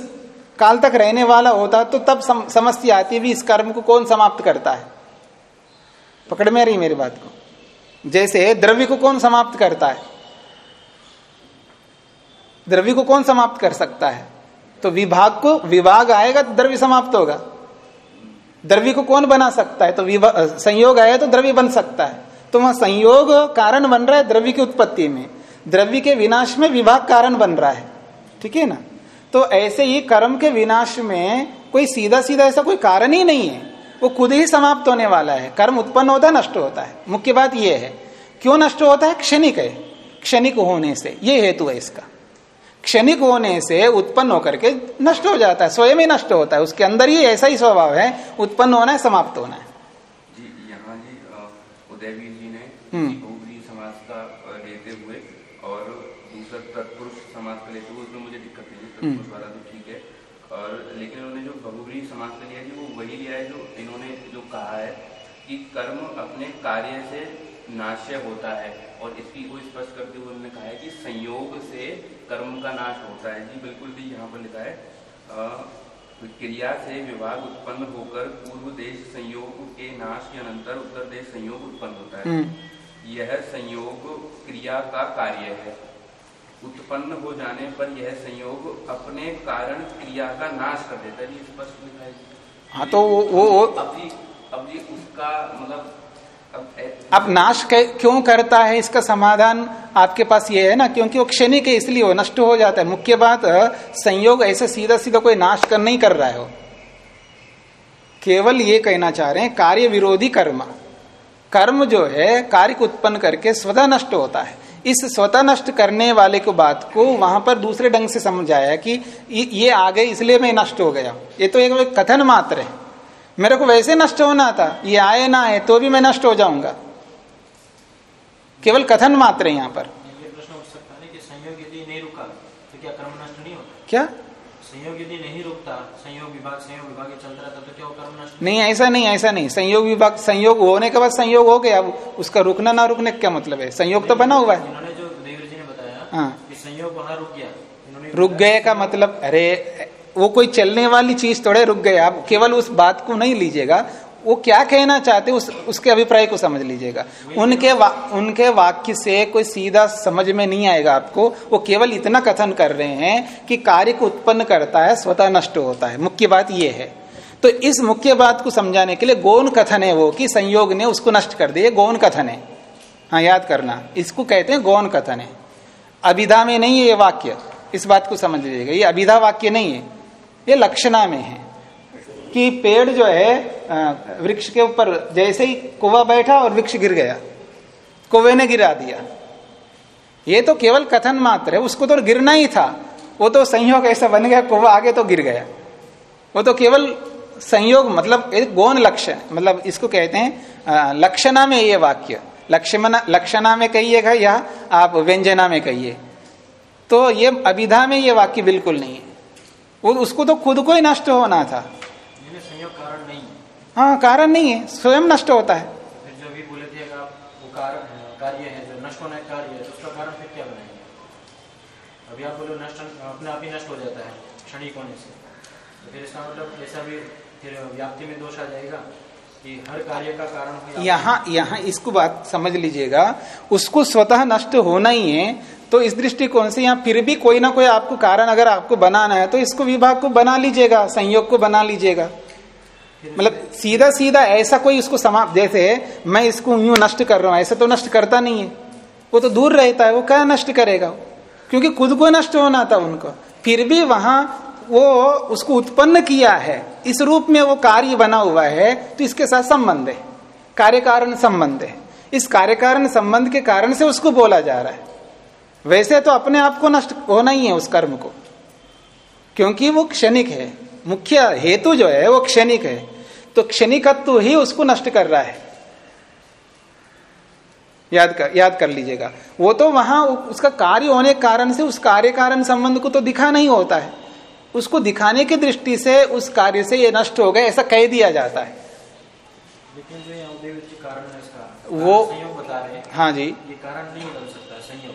काल तक रहने वाला होता तो तब सम, समस्या आती भी इस कर्म को कौन समाप्त करता है? पकड़ में रही मेरी बात को। जैसे द्रव्य को कौन समाप्त करता है? द्रव्य को कौन समाप्त कर सकता है? तो विभाग को विभाग आएगा तो द्रव्य समाप्त होगा। द्रव्य को कौन बना सकता है? तो संयोग आया तो द्रव्य बन सकता है। तो वह संयोग कारण बन रहा है द्रव्य की उत्पत्ति में। द्रव्य के विनाश में विभाग कारण बन रहा है। ठीक है ना? तो ऐसे ही कर्म के विनाश में कोई सीधा सीधा ऐसा कोई कारण ही नहीं है। वो खुद ही समाप्त होने वाला है। कर्म उत्पन्न होता है नष्ट होता है। मुख्य बात यह है। क्यों नष्ट होता है? क्षणिक है। क्षणिक होने से। ये हेतु है इसका। क्षणिक होने से उत्पन्न होकर के नष्ट हो जाता है। स्वयं ही नष्ट होता है। उसके अंदर ही ऐसा ही स्वभाव है। उत्पन्न होना है समाप्त होना है। जी यहाँ जी उदयवीर जी ने हम्म। बहुब्री समाज का लेते हुए और दूसरा तत्पुरुष समाज का लेते हुए उसमें मुझे है हम्म। तत्पुरुष वाला तो ठीक है। और लेकिन उन्होंने जो बहुब्री समाज का लिया जी वो वही लिया है जो इन्होंने जो कहा है कि कर्म अपने कार्य से नाश्य होता है। और इसकी को स्पष्ट करते हुए उन्होंने कहा है कि संयोग से कर्म का नाश होता है। जी बिल्कुल भी यहाँ पर लिखा है आ, क्रिया से विभाग उत्पन्न होकर पूर्व देश संयोग के नाश के अनंतर उत्तर देश संयोग उत्पन्न होता है। हम्म। यह संयोग क्रिया का कार्य है। उत्पन्न हो जाने पर यह संयोग अपने कारण क्रिया का नाश कर देता है। स्पष्ट लिखा है। तो वो, वो, अब जी अब जी उसका मतलब अब नाश क्यों करता है? इसका समाधान आपके पास ये है ना क्योंकि वो क्षणिक है इसलिए वो नष्ट हो जाता है। मुख्य बात संयोग ऐसे सीधा सीधा कोई नाश कर नहीं कर रहा है वो। केवल ये कहना चाह रहे हैं कार्य विरोधी कर्म। कर्म जो है कार्य को उत्पन्न करके स्वतः नष्ट होता है। इस स्वतः नष्ट करने वाले को बात को वहाँ पर दूसरे ढंग से समझाया कि ये आ गए इसलिए मैं नष्ट हो गया। ये तो एक कथन मात्र है। मेरे को वैसे नष्ट होना था ये आए ना आए तो भी मैं नष्ट हो जाऊँगा। केवल कथन मात्र है यहाँ पर। ये प्रश्न उठ सकता है कि संयोग यदि नहीं रुका तो क्या? संयोग यदि नहीं रुकता। संयोग विभाग संयोग विभाग चलता रहता तो क्या कर्म नष्ट नहीं ऐसा नहीं ऐसा नहीं। संयोग विभाग संयोग होने के बाद संयोग हो गया। अब उसका रुकना ना रुकने का क्या मतलब है? संयोग तो बना हुआ है। इन्होंने जो देवर जी ने बताया हाँ। संयोग वहाँ रुक गया। रुक गए का मतलब अरे वो कोई चलने वाली चीज़ थोड़े रुक गए। आप केवल उस बात को नहीं लीजिएगा। वो क्या कहना चाहते उस उसके अभिप्राय को समझ लीजिएगा। उनके वा, उनके वाक्य से कोई सीधा समझ में नहीं आएगा आपको। वो केवल इतना कथन कर रहे हैं कि कार्य को उत्पन्न करता है स्वतः नष्ट होता है। मुख्य बात ये है। तो इस मुख्य बात को समझाने के लिए गौन कथन है वो कि संयोग ने उसको नष्ट कर दिया। गौन कथन है। हाँ याद करना। इसको कहते हैं गौन कथन है। अभिधा में नहीं है ये वाक्य। इस बात को समझ लीजिएगा। ये अभिधा वाक्य नहीं है। ये लक्षणा में है। कि पेड़ जो है वृक्ष के ऊपर जैसे ही कुआ बैठा और वृक्ष गिर गया, कुए ने गिरा दिया। ये तो केवल कथन मात्र है, उसको तो गिरना ही था। वो तो संयोग ऐसा बन गया, कुआ आगे तो गिर गया। वो तो केवल संयोग मतलब एक गौन लक्षण मतलब इसको कहते हैं लक्षणा में ये वाक्य। लक्ष्मण लक्षणा में कहिएगा या आप व्यंजना में कहिए। तो ये अभिधा में ये वाक्य बिल्कुल नहीं है। उसको तो खुद को ही नष्ट होना था। कारण नहीं हाँ। कारण नहीं है स्वयं नष्ट होता है। फिर जो भी बोले थे कार्य है जो नष्ट होना कार्य है तो उसका कारण फिर क्या बनाएँगे अभी आप बोलो नष्ट अपने आप ही नष्ट हो जाता है क्षणिक होने से। तो फिर इसका मतलब ऐसा भी फिर व्याप्ति में दोष आ जाएगा कि हर कार्य का कारण यहाँ यहाँ इसको बात समझ लीजिएगा उसको स्वतः नष्ट होना ही है तो इस दृष्टिकोण से यहाँ फिर भी कोई ना कोई आपको कारण अगर आपको बनाना है तो इसको विभाग को बना लीजिएगा संयोग को बना लीजिएगा। मतलब सीधा सीधा ऐसा कोई उसको समाप्त, जैसे मैं इसको यूँ नष्ट कर रहा हूँ, ऐसा तो नष्ट करता नहीं है। वो तो दूर रहता है, वो क्या नष्ट करेगा? क्योंकि खुद को नष्ट होना था उनको। फिर भी वहाँ वो उसको उत्पन्न किया है, इस रूप में वो कार्य बना हुआ है तो इसके साथ संबंध है। कार्य कारण संबंध है। इस कार्य कारण संबंध के कारण से उसको बोला जा रहा है। वैसे तो अपने आप को नष्ट होना ही है उस कर्म को। क्योंकि वो क्षणिक है। मुख्य हेतु जो है, वो क्षणिक है। तो क्षणिकत्व ही उसको नष्ट कर रहा है। याद कर याद कर लीजिएगा। वो तो वहाँ उसका कार्य होने के कारण से उस कार्य कारण संबंध को तो दिखा नहीं होता है। उसको दिखाने की दृष्टि से उस कार्य से ये नष्ट हो गए ऐसा कह दिया जाता है। लेकिन जो कारण है इसका वो- संयोग बता रहे हैं। हाँ जी। ये कारण नहीं बन सकता संयोग।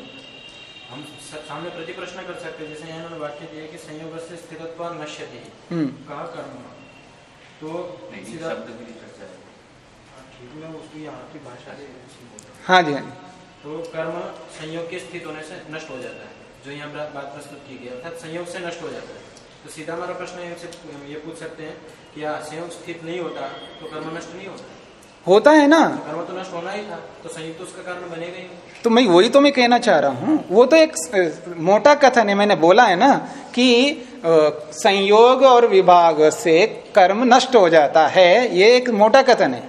हम सामने प्रति प्रश्न कर सकते हैं जैसे वाक्य दिया कि संयोग से स्थितत्व नश्य हम्म। कहा कर्म तो सीधा शब्द की हाँ, उसकी यहाँ की भाषा से ऐसी बोल रहा हूँ। हाँ जी हाँ जी। तो कर्म संयोग के स्थित होने से नष्ट हो जाता है। जो यहाँ बात प्रस्तुत की गई अर्थात संयोग से नष्ट हो जाता है। तो सीधा हमारा प्रश्न ये पूछ सकते हैं कि या संयोग स्थित नहीं होता तो कर्म नष्ट नहीं होता? होता है ना। तो कर्म तो नष्ट होना ही था तो संयुक्त तो उसका कारण बनेगा ही। तो मैं वही तो मैं कहना चाह रहा हूँ। वो तो एक मोटा कथन है मैंने बोला है ना कि संयोग और विभाग से कर्म नष्ट हो जाता है ये एक मोटा कथन है।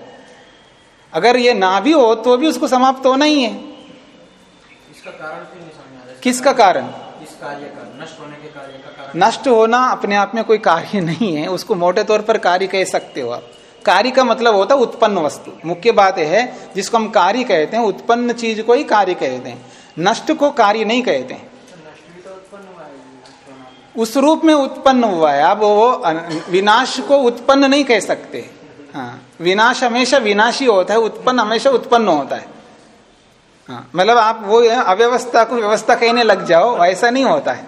अगर ये ना भी हो तो भी उसको समाप्त होना ही है। इसका कारण नहीं? किसका कारण? इस कार्य का नष्ट होने के कार्य का कारण। नष्ट होना अपने आप में कोई कार्य नहीं है उसको मोटे तौर पर कार्य कह सकते हो आप। कार्य का मतलब होता है उत्पन्न वस्तु। मुख्य बात है, जिसको हम कार्य कहते हैं, उत्पन्न चीज़ को ही कार्य कहते हैं। नष्ट को कार्य नहीं कहते हैं। उस रूप में उत्पन्न हुआ है। अब वो विनाश को उत्पन्न नहीं कह सकते। हाँ विनाश हमेशा विनाशी होता है, उत्पन्न हमेशा उत्पन्न होता है। हाँ मतलब आप वो अव्यवस्था को व्यवस्था कहने लग जाओ ऐसा नहीं होता है।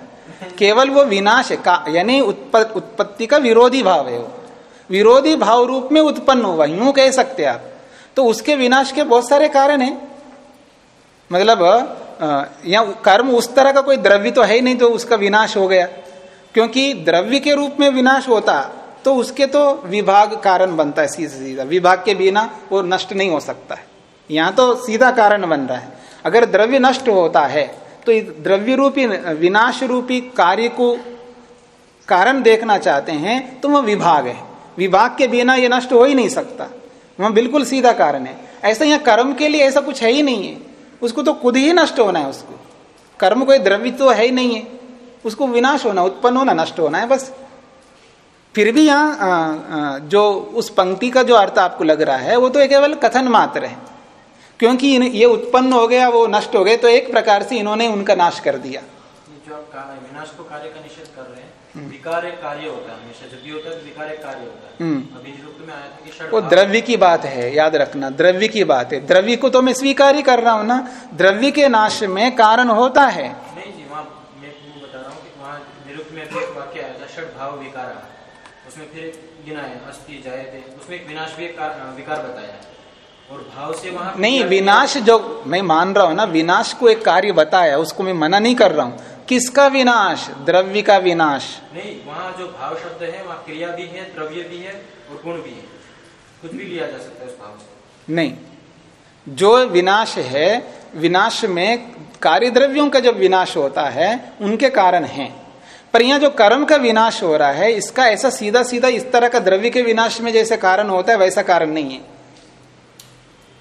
केवल वो विनाश यानी उत्पत्ति का विरोधी भाव है वो। विरोधी भाव रूप में उत्पन्न हुआ, यूँ कह सकते आप। तो उसके विनाश के बहुत सारे कारण हैं। मतलब यहाँ कर्म उस तरह का कोई द्रव्य तो है ही नहीं तो उसका विनाश हो गया। क्योंकि द्रव्य के रूप में विनाश होता तो उसके तो विभाग कारण बनता है सीधा सीधा। विभाग के बिना वो नष्ट नहीं हो सकता है। यहाँ तो सीधा कारण बन रहा है। अगर द्रव्य नष्ट होता है तो द्रव्य रूपी, विनाश रूपी कार्य को कारण देखना चाहते हैं तो वह विभाग है। विभाग के बिना ये नष्ट हो ही नहीं सकता। वह बिल्कुल सीधा कारण है। ऐसा यहाँ कर्म के लिए ऐसा कुछ है ही नहीं है। उसको तो खुद ही नष्ट होना है उसको। कर्म कोई द्रव्य तो है ही नहीं है। उसको विनाश होना, उत्पन्न होना, नष्ट होना है बस। फिर भी यहाँ जो उस पंक्ति का जो अर्थ आपको लग रहा है, वो तो केवल कथन मात्र है। क्योंकि ये उत्पन्न हो गया, वो नष्ट हो गए तो एक प्रकार से इन्होंने उनका नाश कर दिया। जो विनाश को कार्य का निषेध विकार एक कार्य होता है हमेशा जब भी होता है तो विकार एक कार्य होता है। हम्म। अभी निरुक्त में आया था कि वो द्रव्य की बात है याद रखना द्रव्य की बात है। द्रव्य को तो मैं स्वीकार ही कर रहा हूँ ना। द्रव्य के नाश में कारण होता है। नहीं जी वहाँ मैं बता रहा हूँ वहाँ निरुक्त में एक वाक्य आया था षड भाव विकार। उसमें फिर गिना है अस्थि जाए थे उसमें एक विनाश भी विकार बताया। और भाव से वहाँ नहीं विनाश जो मैं मान रहा हूँ ना विनाश को एक कार्य बताया उसको मैं मना नहीं कर रहा हूँ। किसका विनाश? द्रव्य का विनाश। नहीं वहाँ जो भाव शब्द है वहाँ क्रिया भी है द्रव्य भी है और गुण भी है। कुछ भी लिया जा सकता है उस भाव से। नहीं। जो विनाश है विनाश में कार्य द्रव्यों का जब विनाश होता है उनके कारण है। पर यहाँ जो कर्म का विनाश हो रहा है इसका ऐसा सीधा सीधा इस तरह का द्रव्य के विनाश में जैसे कारण होता है वैसा कारण नहीं है।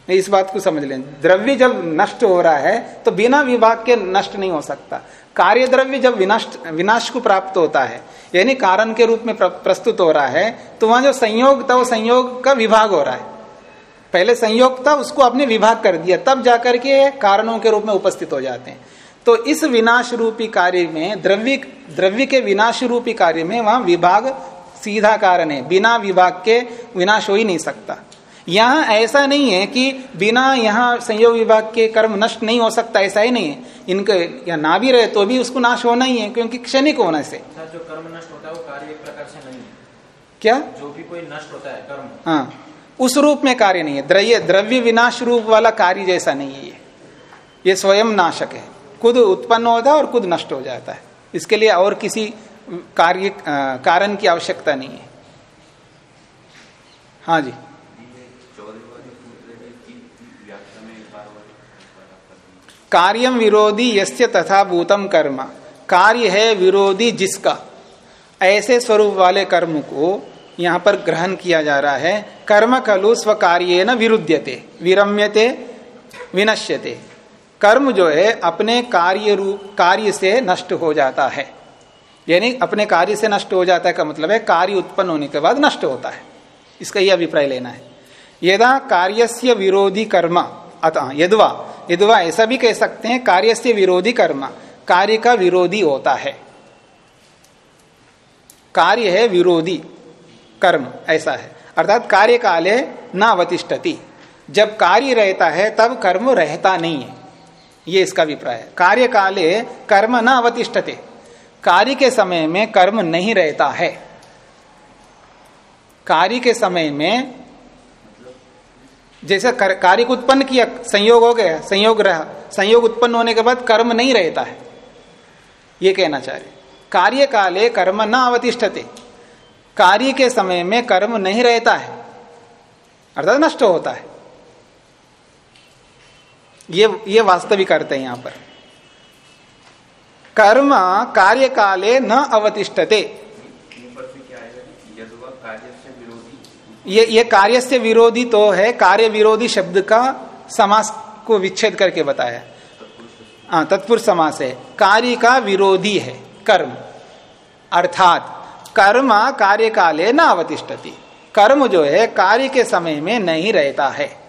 इस बात को समझ लें। द्रव्य जब नष्ट हो रहा है तो बिना विभाग के नष्ट नहीं हो सकता। कार्य द्रव्य जब विनष्ट विनाश को प्राप्त होता है, यानी कारण के रूप में प्रस्तुत हो रहा है तो वहाँ जो संयोग था वो संयोग का विभाग हो रहा है। पहले संयोग था, उसको आपने विभाग कर दिया, तब जाकर के कारणों के रूप में उपस्थित हो जाते हैं। तो इस विनाश रूपी कार्य में, द्रव्य द्रव्य के विनाश रूपी कार्य में वहाँ विभाग सीधा कारण है, बिना विभाग के विनाश हो ही नहीं सकता। यहाँ ऐसा नहीं है कि बिना यहाँ संयोग विभाग के कर्म नष्ट नहीं हो सकता ऐसा ही नहीं है। इनके या ना भी रहे तो भी उसको नाश होना ही है क्योंकि क्षणिक होने से जो कर्म नष्ट होता है वो कार्य एक प्रकार से नहीं है। क्या? जो भी कोई नष्ट होता है कर्म। हाँ उस रूप में कार्य नहीं है। द्रव्य द्रव्य विनाश रूप वाला कार्य जैसा नहीं है ये। ये स्वयं नाशक है। खुद उत्पन्न होता है और खुद नष्ट हो जाता है। इसके लिए और किसी कार्य कारण की आवश्यकता नहीं है। हाँ जी ये चौदहवा जो सूत्र है इसकी व्याख्या में एक बार और एक बार आप कर दीजिए। कार्यम विरोधी यस्य तथा भूतम कर्म। कार्य है विरोधी जिसका। ऐसे स्वरूप वाले कर्म को यहाँ पर ग्रहण किया जा रहा है। कर्म खलु स्व कार्य न विरुद्यते विरम्यते, विनश्यते। कर्म जो है अपने कार्य रूप, कार्य से नष्ट हो जाता है। यानी अपने कार्य से नष्ट हो जाता है का मतलब है कार्य उत्पन्न होने के बाद नष्ट होता है। इसका यह अभिप्राय लेना है। यदा कार्यस्य विरोधी कर्म अतः, यदवा यदवा, ऐसा भी कह सकते हैं, कार्यस्य विरोधी कर्म, कार्य का विरोधी होता है। कार्य है विरोधी कर्म, ऐसा है। अर्थात कार्य काले न अवतिष्ठती। जब कार्य रहता है, तब कर्म रहता नहीं है। ये इसका अभिप्राय है। कार्य काले कर्म न अवतिष्ठते। कार्य के समय में कर्म नहीं रहता है। कार्य के समय में जैसे कार्य को उत्पन्न किया, संयोग हो गया, संयोग रहा, संयोग उत्पन्न होने के बाद कर्म नहीं रहता है। ये कहना चाह रहे कार्य काले कर्म न अवतिष्ठते। कार्य के समय में कर्म नहीं रहता है। अर्थात नष्ट होता है। ये ये वास्तविक करते है यहाँ पर। कर्म कार्य काले न अवतिष्ठते। ये ये कार्य से विरोधी तो है, कार्य विरोधी शब्द का समास को विच्छेद करके बताया हाँ। तत्पुरुष समास है। कार्य का विरोधी है, कर्म। अर्थात, कर्म कार्य काले न अवतिष्ठती कर्म जो है, कार्य के समय में नहीं रहता है।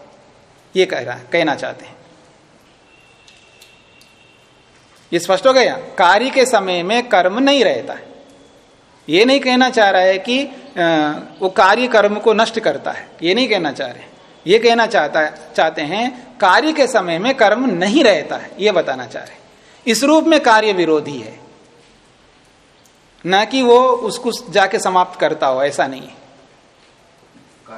ये कह रहा कहना चाहते हैं। ये स्पष्ट हो गया? कार्य के समय में कर्म नहीं रहता है। ये नहीं कहना चाह रहा है कि वो कार्य कर्म को नष्ट करता है। ये नहीं कहना चाह रहे। ये कहना चाहता है चाहते हैं कार्य के समय में कर्म नहीं रहता है। ये बताना चाह रहे। इस रूप में कार्य विरोधी है। न कि वो उसको जाके समाप्त करता हो ऐसा नहीं है। तो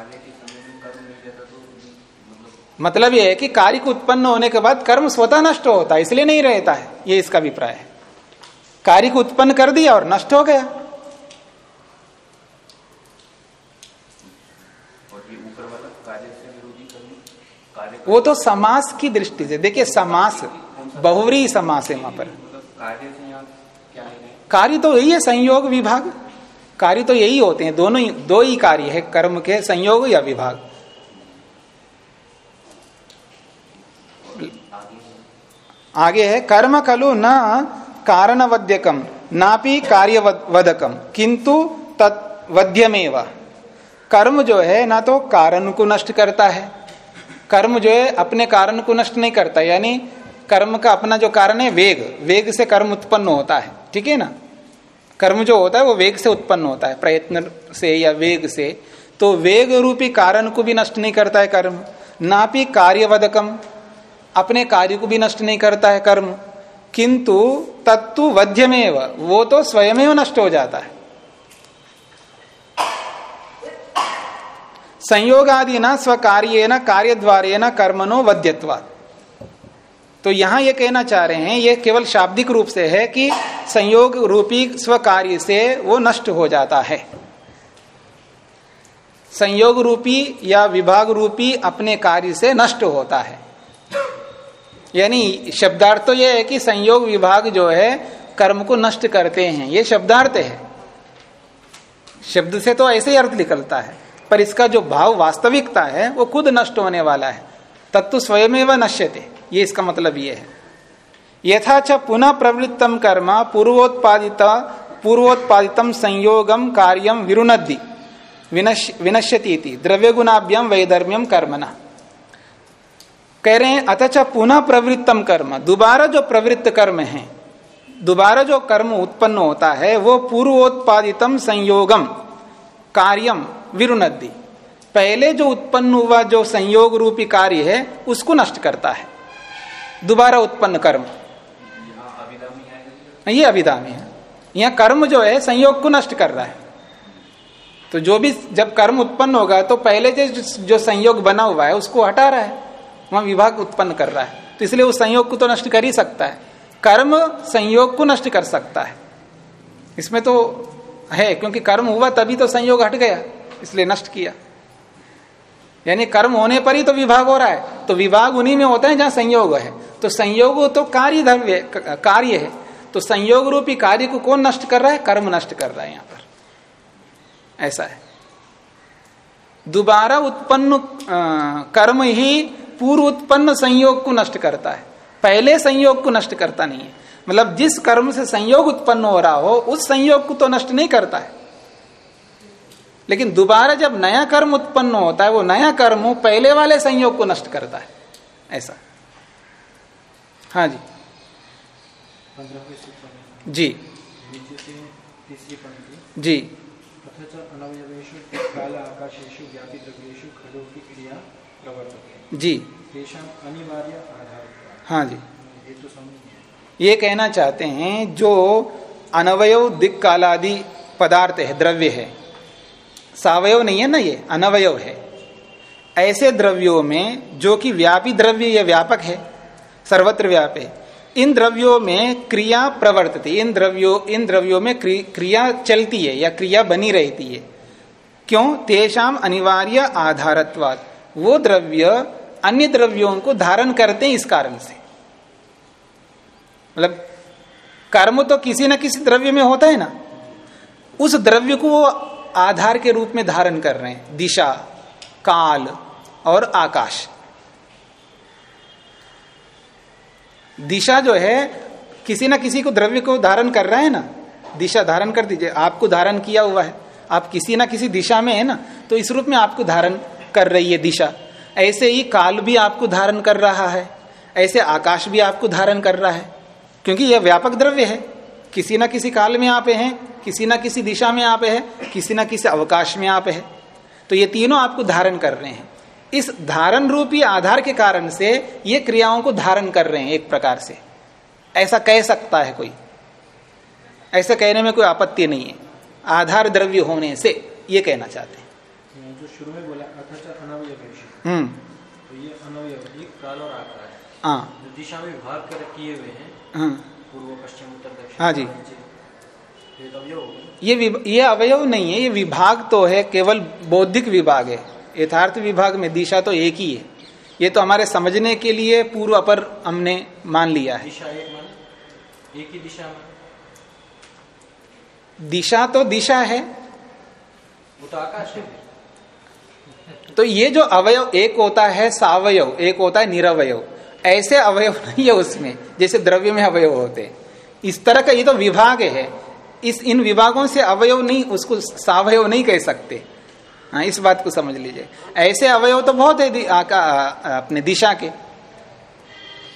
मतलब मतलब यह है कि कार्य को उत्पन्न होने के बाद कर्म स्वतः नष्ट होता है इसलिए नहीं रहता है। ये इसका अभिप्राय है। कार्य को उत्पन्न कर दिया और नष्ट हो गया और ये ऊपर वाला कार्य से विरोधी कर्म कार्य वो तो समास की दृष्टि से, देखिए समास, बहुवरी समास है वहाँ पर। कार्य कार्य तो यही है, संयोग, विभाग। कार्य तो यही होते हैं, दोनों ही, दो ही कार्य है, कर्म के संयोग या विभाग। आगे है, कर्म खलु न कारणवद्यकम नापि कार्यवदकम किंतु तत्वध्यमेव कर्म जो है, ना तो कारण को नष्ट करता है। कर्म जो है अपने कारण को नष्ट नहीं करता, यानी कर्म का अपना जो कारण है, वेग। वेग से कर्म उत्पन्न होता है, ठीक है ना? कर्म जो होता है, वो वेग से उत्पन्न होता है, प्रयत्न से या वेग से। तो वेग रूपी कारण को भी नष्ट नहीं करता है कर्म, ना भी कार्यवदकम, अपने कार्य को भी नष्ट नहीं करता है कर्म। किंतु तत्व वध्यमेव वो तो स्वयं नष्ट हो जाता है। संयोग आदि न स्वकार्य न कार्य द्वारे न कर्मनो वध्यत्वा तो यहाँ ये कहना चाह रहे हैं, ये केवल शाब्दिक रूप से है कि संयोग रूपी स्वकार्य से वो नष्ट हो जाता है। संयोग रूपी या विभाग रूपी अपने कार्य से नष्ट होता है। यानी शब्दार्थ तो यह है कि संयोग विभाग जो है, कर्म को नष्ट करते हैं। ये शब्दार्थ है। शब्द से तो ऐसे ही अर्थ निकलता है। पर इसका जो भाव वास्तविकता है, वो खुद नष्ट होने वाला है। तत्व स्वयं व नश्यते। ये इसका मतलब ये है। यथाच पुनः प्रवृत्तम कर्म, पूर्वोत्पादित, पूर्वोत्पादितम संयोगम कार्यम विरुनद्धि विनश्यती द्रव्य गुणाभ्यम वैधर्म्यम कर्मना कह रहे हैं अथच पुनः प्रवृत्तम कर्म। दोबारा जो प्रवृत्त कर्म है, दोबारा जो कर्म उत्पन्न होता है, वो पूर्वोत्पादितम संयोगम, कार्यम विरुनद्धि पहले जो उत्पन्न हुआ, जो संयोग रूपी कार्य है, उसको नष्ट करता है। दोबारा उत्पन्न कर्म। ये अभिधा है। यहाँ कर्म जो है, संयोग को नष्ट कर रहा है। तो जो भी, जब कर्म उत्पन्न होगा तो पहले जो जो संयोग बना हुआ है, उसको हटा रहा है। वहाँ विभाग उत्पन्न कर रहा है। तो इसलिए उस संयोग को तो नष्ट कर ही सकता है। कर्म संयोग को नष्ट कर सकता है। इसमें तो है, क्योंकि कर्म हुआ तभी तो संयोग हट गया। इसलिए नष्ट किया। यानी कर्म होने पर ही तो विभाग हो रहा है। तो विभाग उन्हीं में होता है जहाँ संयोग है। तो संयोग तो कार्य द्रव्य कार्य है। तो संयोग रूपी कार्य को कौन नष्ट कर रहा है? कर्म नष्ट कर रहा है यहाँ पर। ऐसा है। दोबारा उत्पन्न कर्म ही पूर्व उत्पन्न संयोग को नष्ट करता है। पहले संयोग को नष्ट करता नहीं है। मतलब जिस कर्म से संयोग उत्पन्न हो रहा हो, उस संयोग को तो नष्ट नहीं करता है। लेकिन दोबारा जब नया कर्म उत्पन्न होता है वो नया कर्म पहले वाले संयोग को नष्ट करता है। ऐसा। हाँ जी। जी। जी। जी। अनिवार्य हाँ जी। ये तो ये कहना चाहते हैं जो अनवय दिक कालादि पदार्थ है द्रव्य है सावयव नहीं है ना ये अनवयव है। ऐसे द्रव्यों में जो कि व्यापी द्रव्य ये व्यापक है सर्वत्र व्याप है इन द्रव्यों में क्रिया प्रवर्तती इन द्रव्यों इन द्रव्यों में क्रि, क्रिया चलती है या क्रिया बनी रहती है। क्यों? तेषाम अनिवार्य आधारत्वाद वो द्रव्य अन्य द्रव्यों को धारण करते हैं इस कारण से। मतलब कर्म तो किसी न किसी द्रव्य में होता है ना। उस द्रव्य को वो आधार के रूप में धारण कर रहे हैं। दिशा, काल और आकाश। दिशा जो है, किसी ना किसी को द्रव्य को धारण कर रहा है ना? दिशा धारण कर दीजिए। आपको धारण किया हुआ है। आप किसी ना किसी दिशा में है ना? तो इस रूप में आपको धारण कर रही है दिशा। ऐसे ही काल भी आपको धारण कर रहा है। ऐसे आकाश भी आपको धारण कर रहा है। क्योंकि यह व्यापक द्रव्य है। किसी ना किसी काल में आप हैं। किसी ना किसी दिशा में आप है किसी ना किसी अवकाश में आप है। तो ये तीनों आपको धारण कर रहे हैं। इस धारण रूपी आधार के कारण से ये क्रियाओं को धारण कर रहे हैं एक प्रकार से। ऐसा कह सकता है कोई। ऐसा कहने में कोई आपत्ति नहीं है। आधार द्रव्य होने से ये कहना चाहते हैं। जो शुरू में बोला हम्म। तो ये काल और आकाश हाँ। जो दिशा में विभाग किए हुए हैं हाँ पूर्व पश्चिम उत्तर दक्षिण हाँ जी। ये ये अवयव नहीं है ये विभाग तो है केवल बौद्धिक विभाग है। यथार्थ विभाग में दिशा तो एक ही है। ये तो हमारे समझने के लिए पूर्व अपर हमने मान लिया है। दिशा एक माने एक ही दिशा में दिशा तो दिशा है। वो तो आकाश है। तो ये जो अवयव एक होता है सावयव एक होता है निरवयव। ऐसे अवयव नहीं है उसमें जैसे द्रव्य में अवयव होते इस तरह का ये तो विभाग है। इस इन विभागों से अवयव नहीं, उसको सावयव नहीं कह सकते। हाँ इस बात को समझ लीजिए। ऐसे अवयव तो बहुत है दि- अपने दिशा के।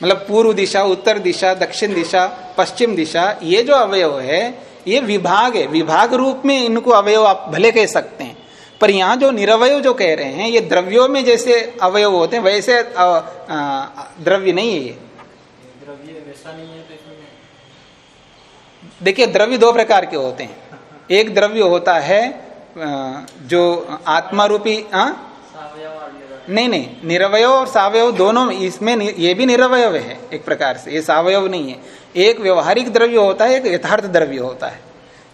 मतलब पूर्व दिशा, उत्तर दिशा, दक्षिण दिशा, पश्चिम दिशा, ये जो अवयव है, ये विभाग है। विभाग रूप में इनको अवयव आप भले कह सकते हैं। पर यहाँ जो निरवय जो कह रहे हैं, ये द्रव्यों में जैसे अवयव होते हैं, वैसे द्रव्य नहीं है ये द्रव्य वैसा नहीं है देखिए, द्रव्य दो प्रकार के होते हैं। एक द्रव्य होता है जो आत्मा रूपी हाँ नहीं नहीं निरवय और सावयव दोनों इसमें ये भी निरवय है एक प्रकार से, ये सावयव नहीं है। एक व्यवहारिक द्रव्य होता है, एक यथार्थ द्रव्य होता है।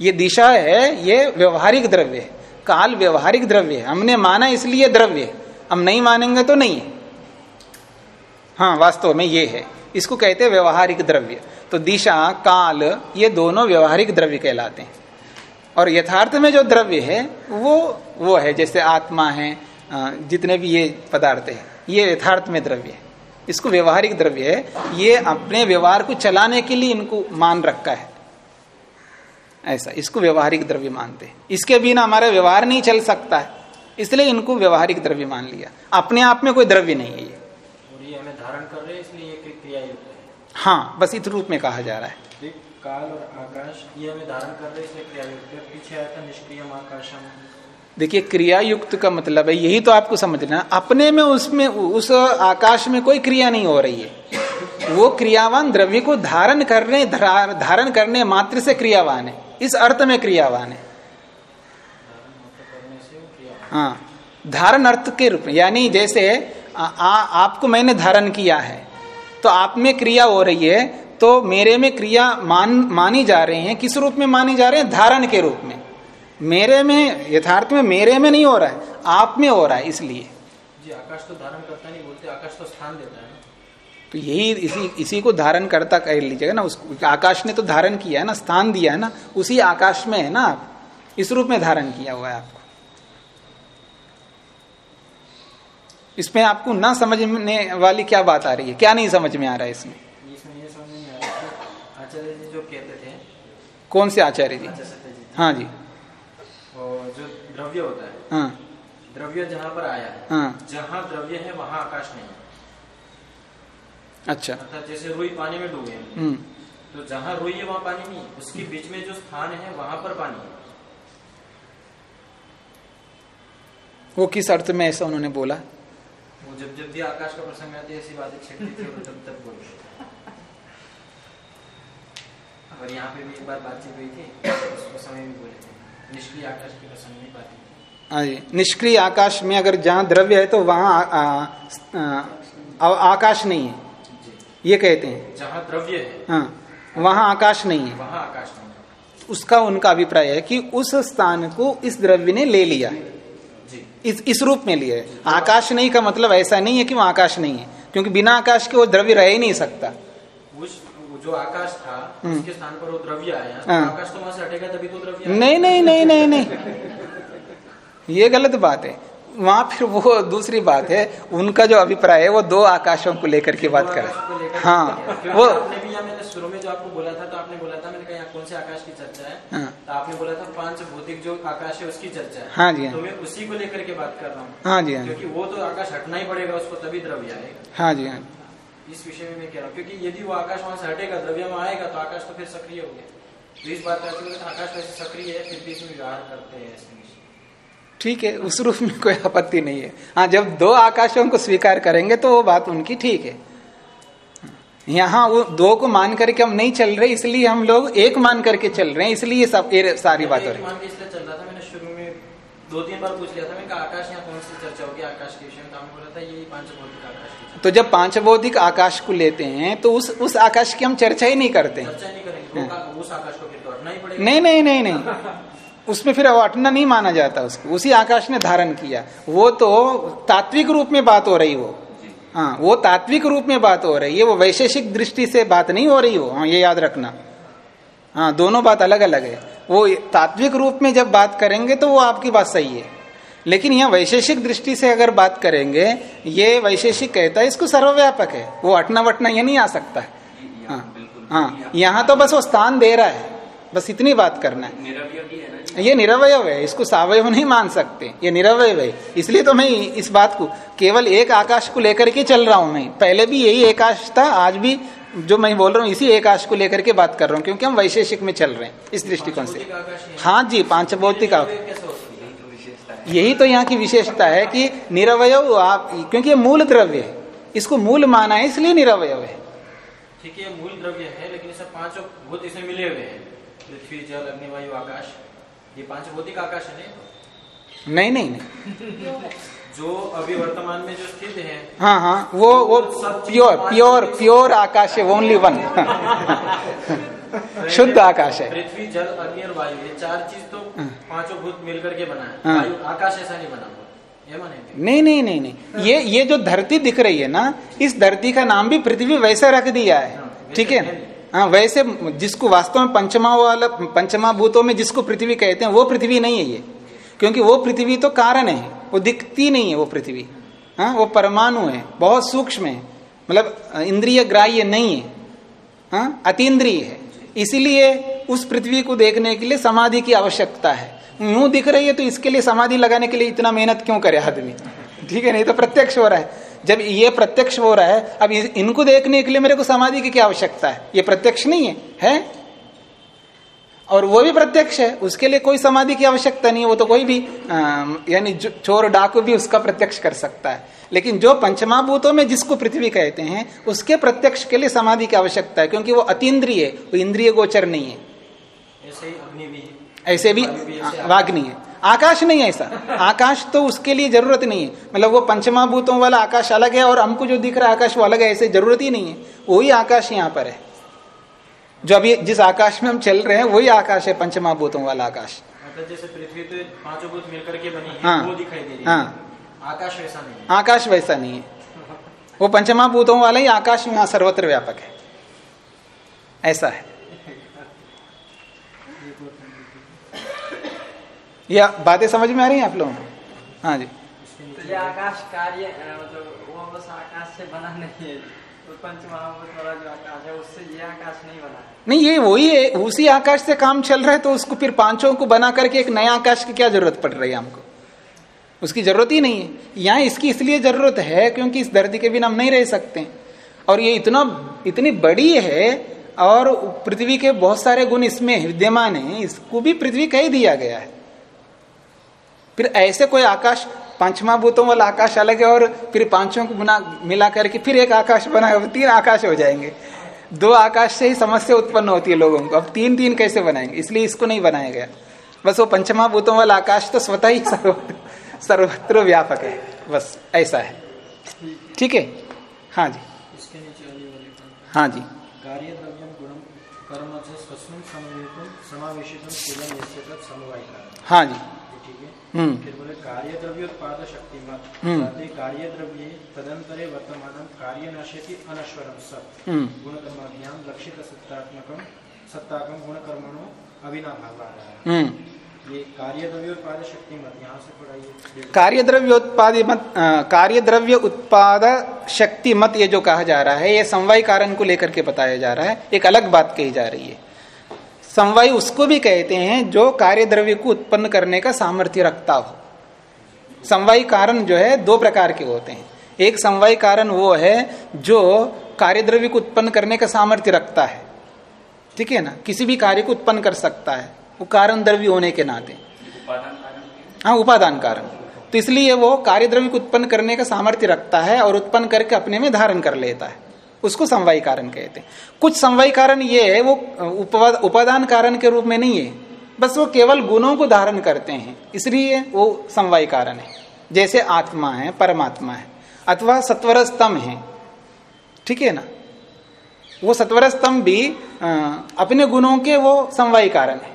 ये दिशा है, ये व्यवहारिक द्रव्य है। काल व्यवहारिक द्रव्य है। हमने माना इसलिए द्रव्य हम नहीं मानेंगे तो नहीं है। हाँ वास्तव में ये है। इसको कहते हैं व्यवहारिक द्रव्य। तो दिशा, काल, ये दोनों व्यवहारिक द्रव्य कहलाते हैं। और यथार्थ में जो द्रव्य है, वो वो है, जैसे आत्मा है जितने भी ये पदार्थ है, ये यथार्थ में द्रव्य है। इसको व्यवहारिक द्रव्य है। ये अपने व्यवहार को चलाने के लिए इनको मान रखा है। ऐसा, इसको व्यवहारिक द्रव्य मानते हैं। इसके बिना हमारा व्यवहार नहीं चल सकता है। इसलिए इनको व्यवहारिक द्रव्य मान लिया। अपने आप में कोई द्रव्य नहीं है ये। हमें धारण कर रहे हैं, इसलिए ये क्रिया है बस इस रूप में कहा जा रहा है। देख काल और आकाश ये हमें धारण कर रहे इसलिए क्रिया युक्त पीछे आया था निष्क्रियम आकाशम देखिए क्रिया युक्त का मतलब है यही तो आपको समझना अपने में उसमें उस आकाश में कोई क्रिया नहीं हो रही है। वो क्रियावान द्रव्य को धारण करने धरा- धारण करने मात्र से क्रियावान है। इस अर्थ में क्रियावान है। हाँ धारण अर्थ के रूप में यानी जैसे आ, आ, आपको मैंने धारण किया है। तो आप में क्रिया हो रही है तो मेरे में क्रिया मान मानी जा रही है। किस रूप में मानी जा रहे हैं? धारण के रूप में। मेरे में यथार्थ में मेरे में नहीं हो रहा है आप में हो रहा है इसलिए। जी आकाश तो धारण करता नहीं बोलते आकाश तो स्थान देता है ना। तो यही इसी इसी को धारण करता कह लीजिएगा ना उसको आकाश ने तो धारण किया है ना स्थान दिया है ना उसी आकाश में है ना आप। इस रूप में धारण किया हुआ है आपको इसमें आपको ना समझने वाली क्या बात आ रही है? क्या नहीं समझ में आ रहा है इसमें? इसमें ये समझ में नहीं आ रहा कि आचार्य जी जो कहते थे। कौन से आचार्य जी? हाँ जी। जो द्रव्य होता है। हाँ। द्रव्य जहाँ पर आया है हाँ। जहाँ द्रव्य है वहाँ आकाश नहीं है। अच्छा। अर्थात जैसे रुई पानी में डूबे हम्म। तो जहाँ रुई है वहाँ पानी नहीं उसके बीच में जो स्थान है वहाँ पर पानी है। वो किस अर्थ में ऐसा उन्होंने बोला? वो जब जब भी आकाश का प्रसंग आती है ऐसी बातें छिड़ती थी और तब तक बोल और यहाँ पे भी एक बार बातचीत हुई थी उस समय भी बोले थे। निष्क्रिय आकाश के प्रसंग नहीं पाती हाँ निष्क्रिय आकाश में अगर जहाँ द्रव्य है तो वहाँ आकाश नहीं है। ये कहते हैं। जहाँ द्रव्य है हाँ वहाँ आकाश नहीं है। वहाँ आकाश नहीं है। उसका उनका अभिप्राय है कि उस स्थान को इस द्रव्य ने ले लिया। है इस इस रूप में लिए। आकाश नहीं का मतलब ऐसा नहीं है कि वो आकाश नहीं है क्योंकि बिना आकाश के वो द्रव्य रह ही नहीं सकता। उस जो आकाश था हम्म। उसके स्थान पर वो द्रव्य आया तो हाँ। आकाश तो वहाँ से हटेगा तभी तो द्रव्य नहीं नहीं नहीं नहीं नहीं। ये गलत बात है। वहाँ फिर वो दूसरी बात है उनका जो अभिप्राय है वो दो आकाशों को लेकर के बात कर हाँ। वो भी शुरू में जो आपको बोला था तो आपने बोला था मैंने कहा कौन से आकाश की चर्चा है? हाँ। तो आपने बोला था पाँच भौतिक जो आकाश है उसकी चर्चा है। हाँ जी, हाँ। तो मैं उसी को लेकर के बात कर रहा हूँ। हाँ जी हाँ क्योंकि वो तो आकाश हटना ही पड़ेगा उसको तभी द्रव्य आएगा। हाँ जी हाँ। इस विषय में मैं कह रहा हूँ क्योंकि यदि वो आकाश वहाँ से हटेगा द्रव्य में आएगा तो आकाश तो फिर सक्रिय हो गया तो इस बात का कि आकाश वैसे सक्रिय है फिर भी इसमें व्यवहार करते हैं ठीक है उस रूप में कोई आपत्ति नहीं है। हाँ जब दो आकाशों को स्वीकार करेंगे तो वो बात उनकी ठीक है। यहाँ वो दो को मान करके हम नहीं चल रहे इसलिए हम लोग एक मान करके चल रहे हैं इसलिए ये सब ये सारी बात हो रही में दो तीन बार पूछ लिया था मैंने आकाश यहाँ कौन सी चर्चा होगी आकाश के विषय में तो हमने बोला था यही पाँच आकाश तो जब पाँच बौद्धिक आकाश को लेते हैं तो उस उस आकाश की हम चर्चा ही नहीं करते चर्चा नहीं करेंगे उस आकाश को फिर तो ही नहीं नहीं नहीं नहीं। उसमें फिर वो अटना नहीं माना जाता उसको। उसी आकाश ने धारण किया। वो तो तात्विक रूप में बात हो रही वो। हाँ वो तात्विक रूप में बात हो रही है। वो वैशेषिक दृष्टि से बात नहीं हो रही हो हाँ ये याद रखना। हाँ दोनों बात अलग अलग है। वो तात्विक रूप में जब बात करेंगे तो वो आपकी बात सही है। लेकिन यहाँ वैशेषिक दृष्टि से अगर बात करेंगे ये वैशेषिक कहता है इसको सर्वव्यापक है। वो अटना वटना ये नहीं आ सकता। है हाँ हाँ यहाँ तो बस वो स्थान दे रहा है। बस इतनी बात करना है। है ये निरवय है, इसको सावयव नहीं मान सकते। ये निरवय है। इसलिए तो मैं इस बात को केवल एक आकाश को लेकर के चल रहा हूँ मैं। पहले भी यही एकाश था, आज भी जो मैं बोल रहा हूँ, इसी आकाश को लेकर के बात कर रहा हूँ, क्योंकि हम वैशेषिक में चल रहे हैं इस दृष्टिकोण से। ही जी, पाँच भौतिक? यही तो यही की विशेषता है कि निरवय आप, क्योंकि ये मूल द्रव्य है। इसको मूल माना है, इसलिए निरवय है। ठीक है मूल द्रव्य है, लेकिन पाँचों भूत इसमें मिले हुए हैं। पृथ्वी, जल अग्नि वायु आकाश। ये पाँच भौतिक आकाश है नहीं? नहीं नहीं। जो अभी वर्तमान में जो स्थित है हाँ हाँ वो वो प्योर प्योर प्योर आकाश है ओनली वन शुद्ध आकाश है। पृथ्वी जल अग्नि और वायु ये चार चीज़ तो पाँचों भूत मिलकर के बना है। हाँ। वायु आकाश ऐसा नहीं बना नहीं नहीं नहीं नहीं। ये ये जो धरती दिख रही है ना इस धरती का नाम भी पृथ्वी वैसे रख दिया है। ठीक है। हाँ वैसे जिसको वास्तव में पंचमा वाला, पंचमा भूतों में जिसको पृथ्वी कहते हैं, वो पृथ्वी नहीं है ये। क्योंकि वो पृथ्वी तो कारण है, वो दिखती नहीं है वो पृथ्वी। हाँ वो परमाणु है, बहुत सूक्ष्म है मतलब इंद्रिय ग्राह्य नहीं है। हाँ अतीन्द्रिय है। इसीलिए उस पृथ्वी को देखने के लिए समाधि की आवश्यकता है। यूँ दिख रही है तो इसके लिए समाधि लगाने के लिए इतना मेहनत क्यों करे आदमी? ठीक है, नहीं तो प्रत्यक्ष हो रहा है। जब ये प्रत्यक्ष हो रहा है अब इनको देखने के लिए मेरे को समाधि की क्या आवश्यकता है? ये प्रत्यक्ष नहीं है है? और वो भी प्रत्यक्ष है उसके लिए कोई समाधि की आवश्यकता नहीं है वो तो कोई भी यानी चोर डाकू भी उसका प्रत्यक्ष कर सकता है। लेकिन जो पंचमाभूतों में जिसको पृथ्वी कहते हैं उसके प्रत्यक्ष के लिए समाधि की आवश्यकता है क्योंकि वो अतीन्द्रिय वो इंद्रिय गोचर नहीं है। ऐसे भी भी वाग्नि है। आकाश नहीं है ऐसा। आकाश तो उसके लिए ज़रूरत नहीं है। मतलब वो पंचमाभूतों वाला आकाश अलग है और हमको जो दिख रहा है आकाश वो अलग है ऐसे ज़रूरत ही नहीं है। वही आकाश यहाँ पर है। जो अभी जिस आकाश में हम चल रहे हैं वही आकाश है पंचमाभूतों वाला आकाश। मतलब जैसे पृथ्वी तो पाँचों भूत मिलकर के बनी है हाँ। वो दिखाई दे रही है। हाँ। आकाश वैसा नहीं है। आकाश वैसा नहीं है। वो वाला ही आकाश यहाँ सर्वत्र व्यापक है। ऐसा है। या बातें समझ में आ रही हैं आप लोगों को? हाँ जी। तो ये आकाश कार्य मतलब वो बस आकाश से बना नहीं है। वो वाला जो आकाश है उससे ये आकाश नहीं बना नहीं ये वही है उसी आकाश से काम चल रहा है तो उसको फिर पाँचों को बना करके एक नया आकाश की क्या ज़रूरत पड़ रही है हमको? उसकी ज़रूरत ही नहीं है। यहाँ इसकी इसलिए ज़रूरत है क्योंकि इस धरती के बिना हम नहीं रह सकते और ये इतना इतनी बड़ी है और पृथ्वी के बहुत सारे गुण इसमें विद्यमान है इसको भी पृथ्वी कह दिया गया है। फिर ऐसे कोई आकाश पांचवा भूतों वाला आकाश अलग है और फिर पाँचों को बना मिला करके फिर एक आकाश बना तीन आकाश हो जाएँगे। दो आकाश से ही समस्या उत्पन्न होती है लोगों को। अब तीन तीन कैसे बनाएँगे? इसलिए इसको नहीं बनाया गया। बस वो पंचमा भूतों वाला आकाश तो स्वतः ही सर्वत्र सर्वत्र व्यापक है। बस ऐसा है। ठीक है? हाँ जी। इसके नीचे वाली वाली हाँ जी। हाँ जी। फिर बोले कार्य द्रव्योत्पाद शक्ति मत। जाते कार्य द्रव्ये तदंतरे वर्तमानं कार्य नाशयति अनश्वरम सत् गुणकर्माभ्याम लक्षित सत्तात्मकम सत्ताकम गुणकर्मणो अविनाभाव आ रहा है ये कार्य द्रव्योत्पाद शक्ति मत यहाँ से पढ़ाइए। कार्य द्रव्य उत्पाद मत कार्य द्रव्य उत्पाद शक्ति मत ये जो कहा जा रहा है ये समवाय कारण को लेकर के बताया जा रहा है एक अलग बात कही जा रही है। समवाय उसको भी कहते हैं जो कार्य द्रव्य को उत्पन्न करने का सामर्थ्य रखता हो। समवाय कारण जो है दो प्रकार के होते हैं। एक समवाय कारण वो है जो कार्य द्रव्य को उत्पन्न करने का सामर्थ्य रखता है। ठीक है ना? किसी भी कार्य को उत्पन्न कर सकता है। वो कारण द्रव्य होने के नाते? हाँ? उपादान कारण। तो इसलिए वो कार्य द्रव्य को उत्पन्न करने का सामर्थ्य रखता है और उत्पन्न करके अपने में धारण कर लेता है। उसको समवाय कारण कहते हैं। कुछ समवाय कारण ये है, वो उपादान कारण के रूप में नहीं है, बस वो केवल गुणों को धारण करते हैं, इसलिए वो समवाय कारण है। जैसे आत्मा है, परमात्मा है, अथवा सत्वर स्तंभ है, ठीक है ना? वो सत्वर स्तंभ भी अपने गुणों के वो समवाय कारण है।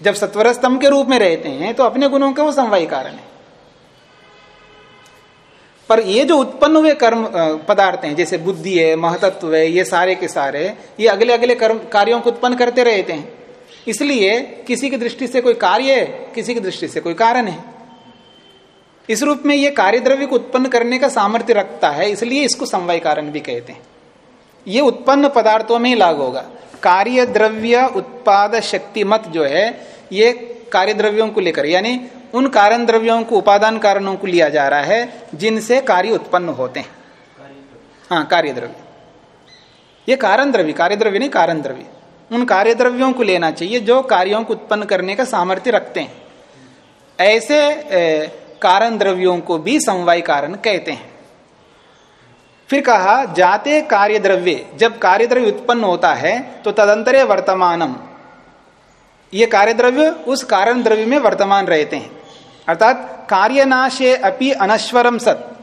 जब सत्वर स्तंभ के रूप में रहते हैं तो अपने गुणों के वो समवाय कारण है। पर ये जो उत्पन्न हुए कर्म पदार्थ हैं, जैसे बुद्धि है, महतत्व है, ये सारे के सारे, ये अगले अगले कर्म, कार्यों को उत्पन्न करते रहते हैं। इसलिए किसी की दृष्टि से कोई कार्य है, किसी की दृष्टि से कोई कारण है। इस रूप में ये कार्य द्रव्य को उत्पन्न करने का सामर्थ्य रखता है, इसलिए इसको समवाय कारण भी कहते हैं। ये उत्पन्न पदार्थों में ही लागू होगा। कार्य द्रव्य उत्पाद शक्ति मत जो है, ये कार्य द्रव्यों को लेकर, यानी उन कारण द्रव्यों को, उपादान कारणों को लिया जा रहा है, जिनसे कार्य उत्पन्न होते हैं। हाँ कार्य द्रव्य ये कारण द्रव्य कार्य द्रव्य नहीं कारण द्रव्य उन कार्य द्रव्यों को लेना चाहिए जो कार्यों को उत्पन्न करने का सामर्थ्य रखते हैं। ऐसे कारण द्रव्यों को भी समवाय कारण कहते हैं। फिर कहा, जाते कार्य द्रव्य जब कार्य द्रव्य उत्पन्न होता है तो तदंतरे वर्तमानम ये कार्य द्रव्य उस कारण द्रव्य में वर्तमान रहते हैं। अर्थात कार्यनाशे अपि अनश्वरम सत।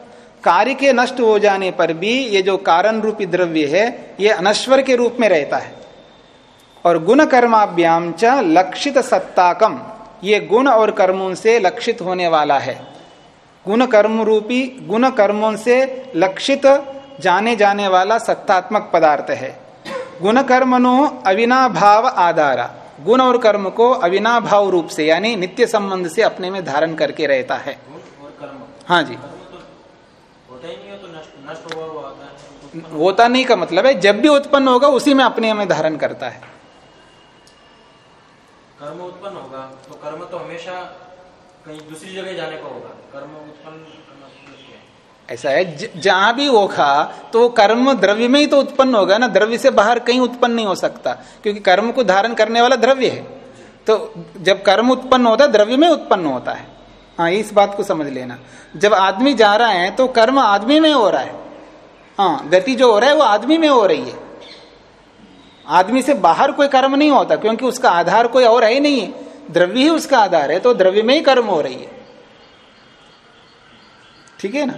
कार्य के नष्ट हो जाने पर भी ये जो कारण रूपी द्रव्य है, ये अनश्वर के रूप में रहता है। और गुण कर्माभ्याम च लक्षित सत्ताकम ये गुण और कर्मों से लक्षित होने वाला है। गुण कर्म रूपी गुण कर्मों से लक्षित जाने जाने वाला सत्तात्मक पदार्थ है। गुण कर्मनो अविनाभाव आधारा। गुण और कर्म को अविनाभाव रूप से, यानी नित्य संबंध से अपने में धारण करके रहता है। हाँ जी। होता नहीं का मतलब है, जब भी उत्पन्न होगा, उसी में अपने में धारण करता है। कर्म उत्पन्न होगा तो कर्म तो हमेशा कहीं दूसरी जगह जाने का होगा। कर्म उत्पन्न करना मतलब क्या है ऐसा है जहाँ भी होगा तो कर्म द्रव्य में ही तो उत्पन्न होगा ना, द्रव्य से बाहर कहीं उत्पन्न नहीं हो सकता, क्योंकि कर्म को धारण करने वाला द्रव्य है। तो जब कर्म उत्पन्न होता है, द्रव्य में उत्पन्न होता है। हाँ इस बात को समझ लेना। जब आदमी जा रहा है तो कर्म आदमी में हो रहा है। हाँ गति जो हो रहा है, वो आदमी में हो रही है। आदमी से बाहर कोई कर्म नहीं होता, क्योंकि उसका आधार कोई और है ही नहीं है। द्रव्य ही उसका आधार है तो द्रव्य में ही कर्म हो रही है। ठीक है ना?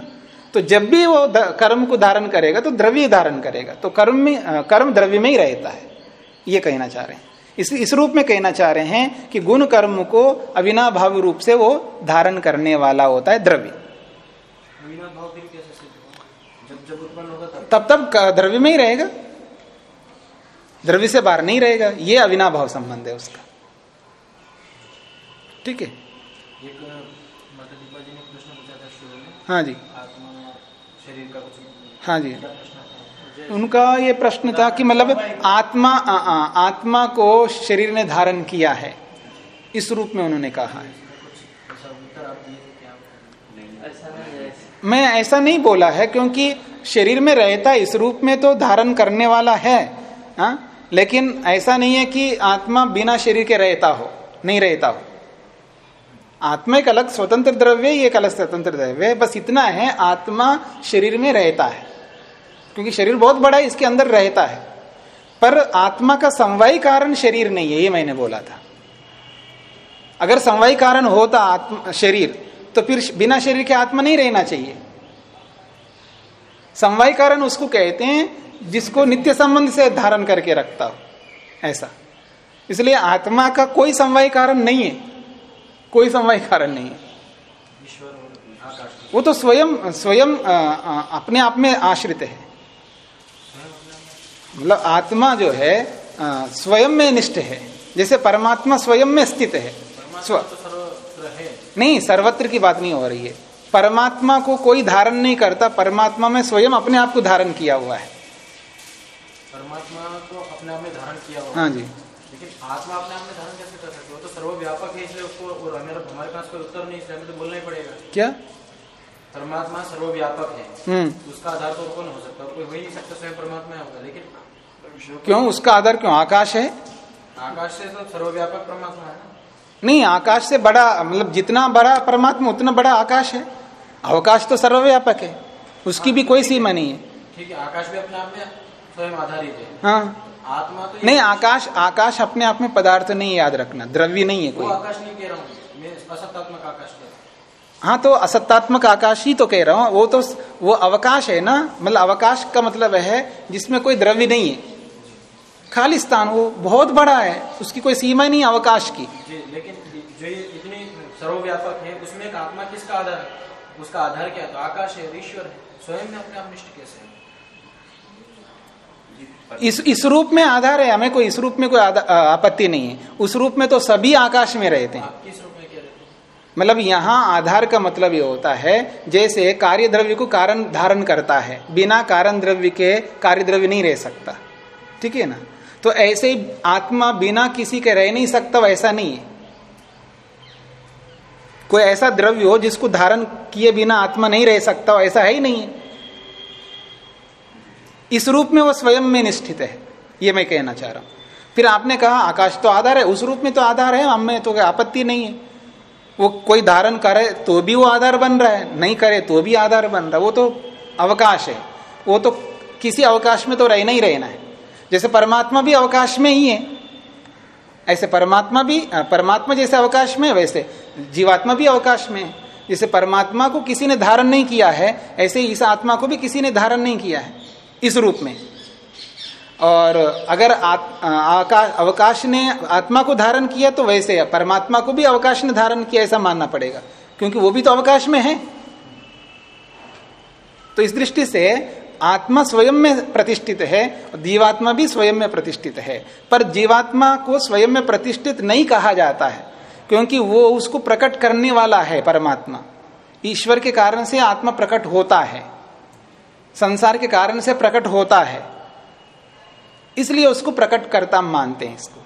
तो जब भी वो कर्म को धारण करेगा तो द्रव्य धारण करेगा। तो कर्म में कर्म द्रव्य में ही रहता है। ये कहना चाह रहे हैं। इस इस रूप में कहना चाह रहे हैं कि गुण कर्म को अविनाभाव रूप से वो धारण करने वाला होता है द्रव्य। तब? तब द्रव्य में ही रहेगा। द्रव्य से बाहर नहीं रहेगा। ये अविनाभाव संबंध है उसका। ठीक है? हाँ जी आत्मा शरीर का कुछ हाँ जी। उनका ये प्रश्न था कि मतलब आत्मा आ, आ, आत्मा को शरीर ने धारण किया है। इस रूप में उन्होंने कहा है। मैं ऐसा नहीं बोला है क्योंकि शरीर में रहता इस रूप में तो धारण करने वाला है हा? लेकिन ऐसा नहीं है कि आत्मा बिना शरीर के रहता हो नहीं रहता हो। आत्मा एक अलग स्वतंत्र द्रव्य ही एक अलग स्वतंत्र द्रव्य बस इतना है, आत्मा शरीर में रहता है। क्योंकि शरीर बहुत बड़ा है, इसके अंदर रहता है। पर आत्मा का समवायी कारण शरीर नहीं है, ये मैंने बोला था। अगर समवायी कारण होता आत्मा, शरीर तो फिर बिना शरीर के आत्मा नहीं रहना चाहिए। समवाय कारण उसको कहते हैं, जिसको नित्य संबंध से धारण करके रखता हो। ऐसा। इसलिए आत्मा का कोई समवाय कारण नहीं है। कोई समवाय कारण नहीं है। वो तो स्वयं स्वयं अपने आप में आश्रित है। मतलब आत्मा जो है स्वयं में निष्ठ है। जैसे परमात्मा स्वयं में स्थित है। स्व नहीं सर्वत्र की बात नहीं हो रही है। परमात्मा को कोई धारण नहीं करता। परमात्मा में स्वयं अपने आप को धारण किया हुआ है। परमात्मा को अपने आप में धारण किया हुआ हाँ जी। लेकिन आत्मा अपने आप में धारण सर्वव्यापक है इसलिए उसको और हमारे पास कोई उत्तर नहीं इसलिए हमें तो बोलना ही पड़ेगा। क्या? परमात्मा सर्वव्यापक है। हम्म। उसका आधार तो कौन हो सकता? कोई हो ही नहीं सकता स्वयं परमात्मा होगा लेकिन क्यों? उसका आधार क्यों? आकाश है? आकाश से तो सर्वव्यापक परमात्मा है नहीं आकाश से बड़ा मतलब जितना बड़ा परमात्मा उतना बड़ा आकाश है। अवकाश तो सर्वव्यापक है। उसकी भी कोई सीमा नहीं है। ठीक है आकाश भी अपने आप में स्वयं आधारित है। हाँ। आत्मा तो नहीं आकाश आकाश अपने आप में पदार्थ नहीं याद रखना। द्रव्य नहीं है कोई। आकाश नहीं कह रहा हूँ। मैं असत्यात्मक आकाश हूँ। तो असत्तात्मक आकाश ही तो कह रहा हूँ। वो तो वो अवकाश है ना? मतलब अवकाश का मतलब है जिसमें कोई द्रव्य नहीं है। खाली स्थान वो बहुत बड़ा है। उसकी कोई सीमा नहीं अवकाश की। जी लेकिन जो इतनी सर्वव्यापक है उसमें एक आत्मा किसका आधार है? उसका आधार क्या है? तो आकाश है ईश्वर है। स्वयं में अपने आप निष्ठ कैसे है? इस इस रूप में आधार है हमें कोई इस रूप में कोई आपत्ति नहीं है। उस रूप में तो सभी आकाश में रहते हैं। मतलब यहाँ आधार का मतलब ये होता है जैसे कार्य द्रव्य को कारण धारण करता है बिना कारण द्रव्य के कार्य द्रव्य नहीं रह सकता। ठीक है ना? तो ऐसे ही आत्मा बिना किसी के रह नहीं सकता वैसा नहीं है। कोई ऐसा द्रव्य हो जिसको धारण किए बिना आत्मा नहीं रह सकता ऐसा है ही नहीं। है इस रूप में वो स्वयं में निष्ठित है, ये मैं कहना चाह रहा हूँ। फिर आपने कहा, आकाश तो आधार है, उस रूप में तो आधार है, हमें तो आपत्ति नहीं है। वो कोई धारण करे तो भी वो आधार बन रहा है, नहीं करे तो भी आधार बन रहा है। वो तो अवकाश है, वो तो किसी अवकाश में तो रहना ही रहना है। जैसे परमात्मा भी अवकाश में ही है, ऐसे परमात्मा भी परमात्मा जैसे अवकाश में वैसे जीवात्मा भी अवकाश में है। जैसे परमात्मा को किसी ने धारण नहीं किया है, ऐसे इस आत्मा को भी किसी ने धारण नहीं किया है। इस रूप में। और अगर आकाश अवकाश ने आत्मा को धारण किया तो वैसे परमात्मा को भी अवकाश ने धारण किया, ऐसा मानना पड़ेगा। क्योंकि वो भी तो अवकाश में है। तो इस दृष्टि से आत्मा स्वयं में प्रतिष्ठित है, और जीवात्मा भी स्वयं में प्रतिष्ठित है। पर जीवात्मा को स्वयं में प्रतिष्ठित नहीं कहा जाता है, क्योंकि वो उसको प्रकट करने वाला है, परमात्मा। ईश्वर के कारण से आत्मा प्रकट होता है। संसार के कारण से प्रकट होता है। इसलिए उसको प्रकट करता मानते हैं इसको।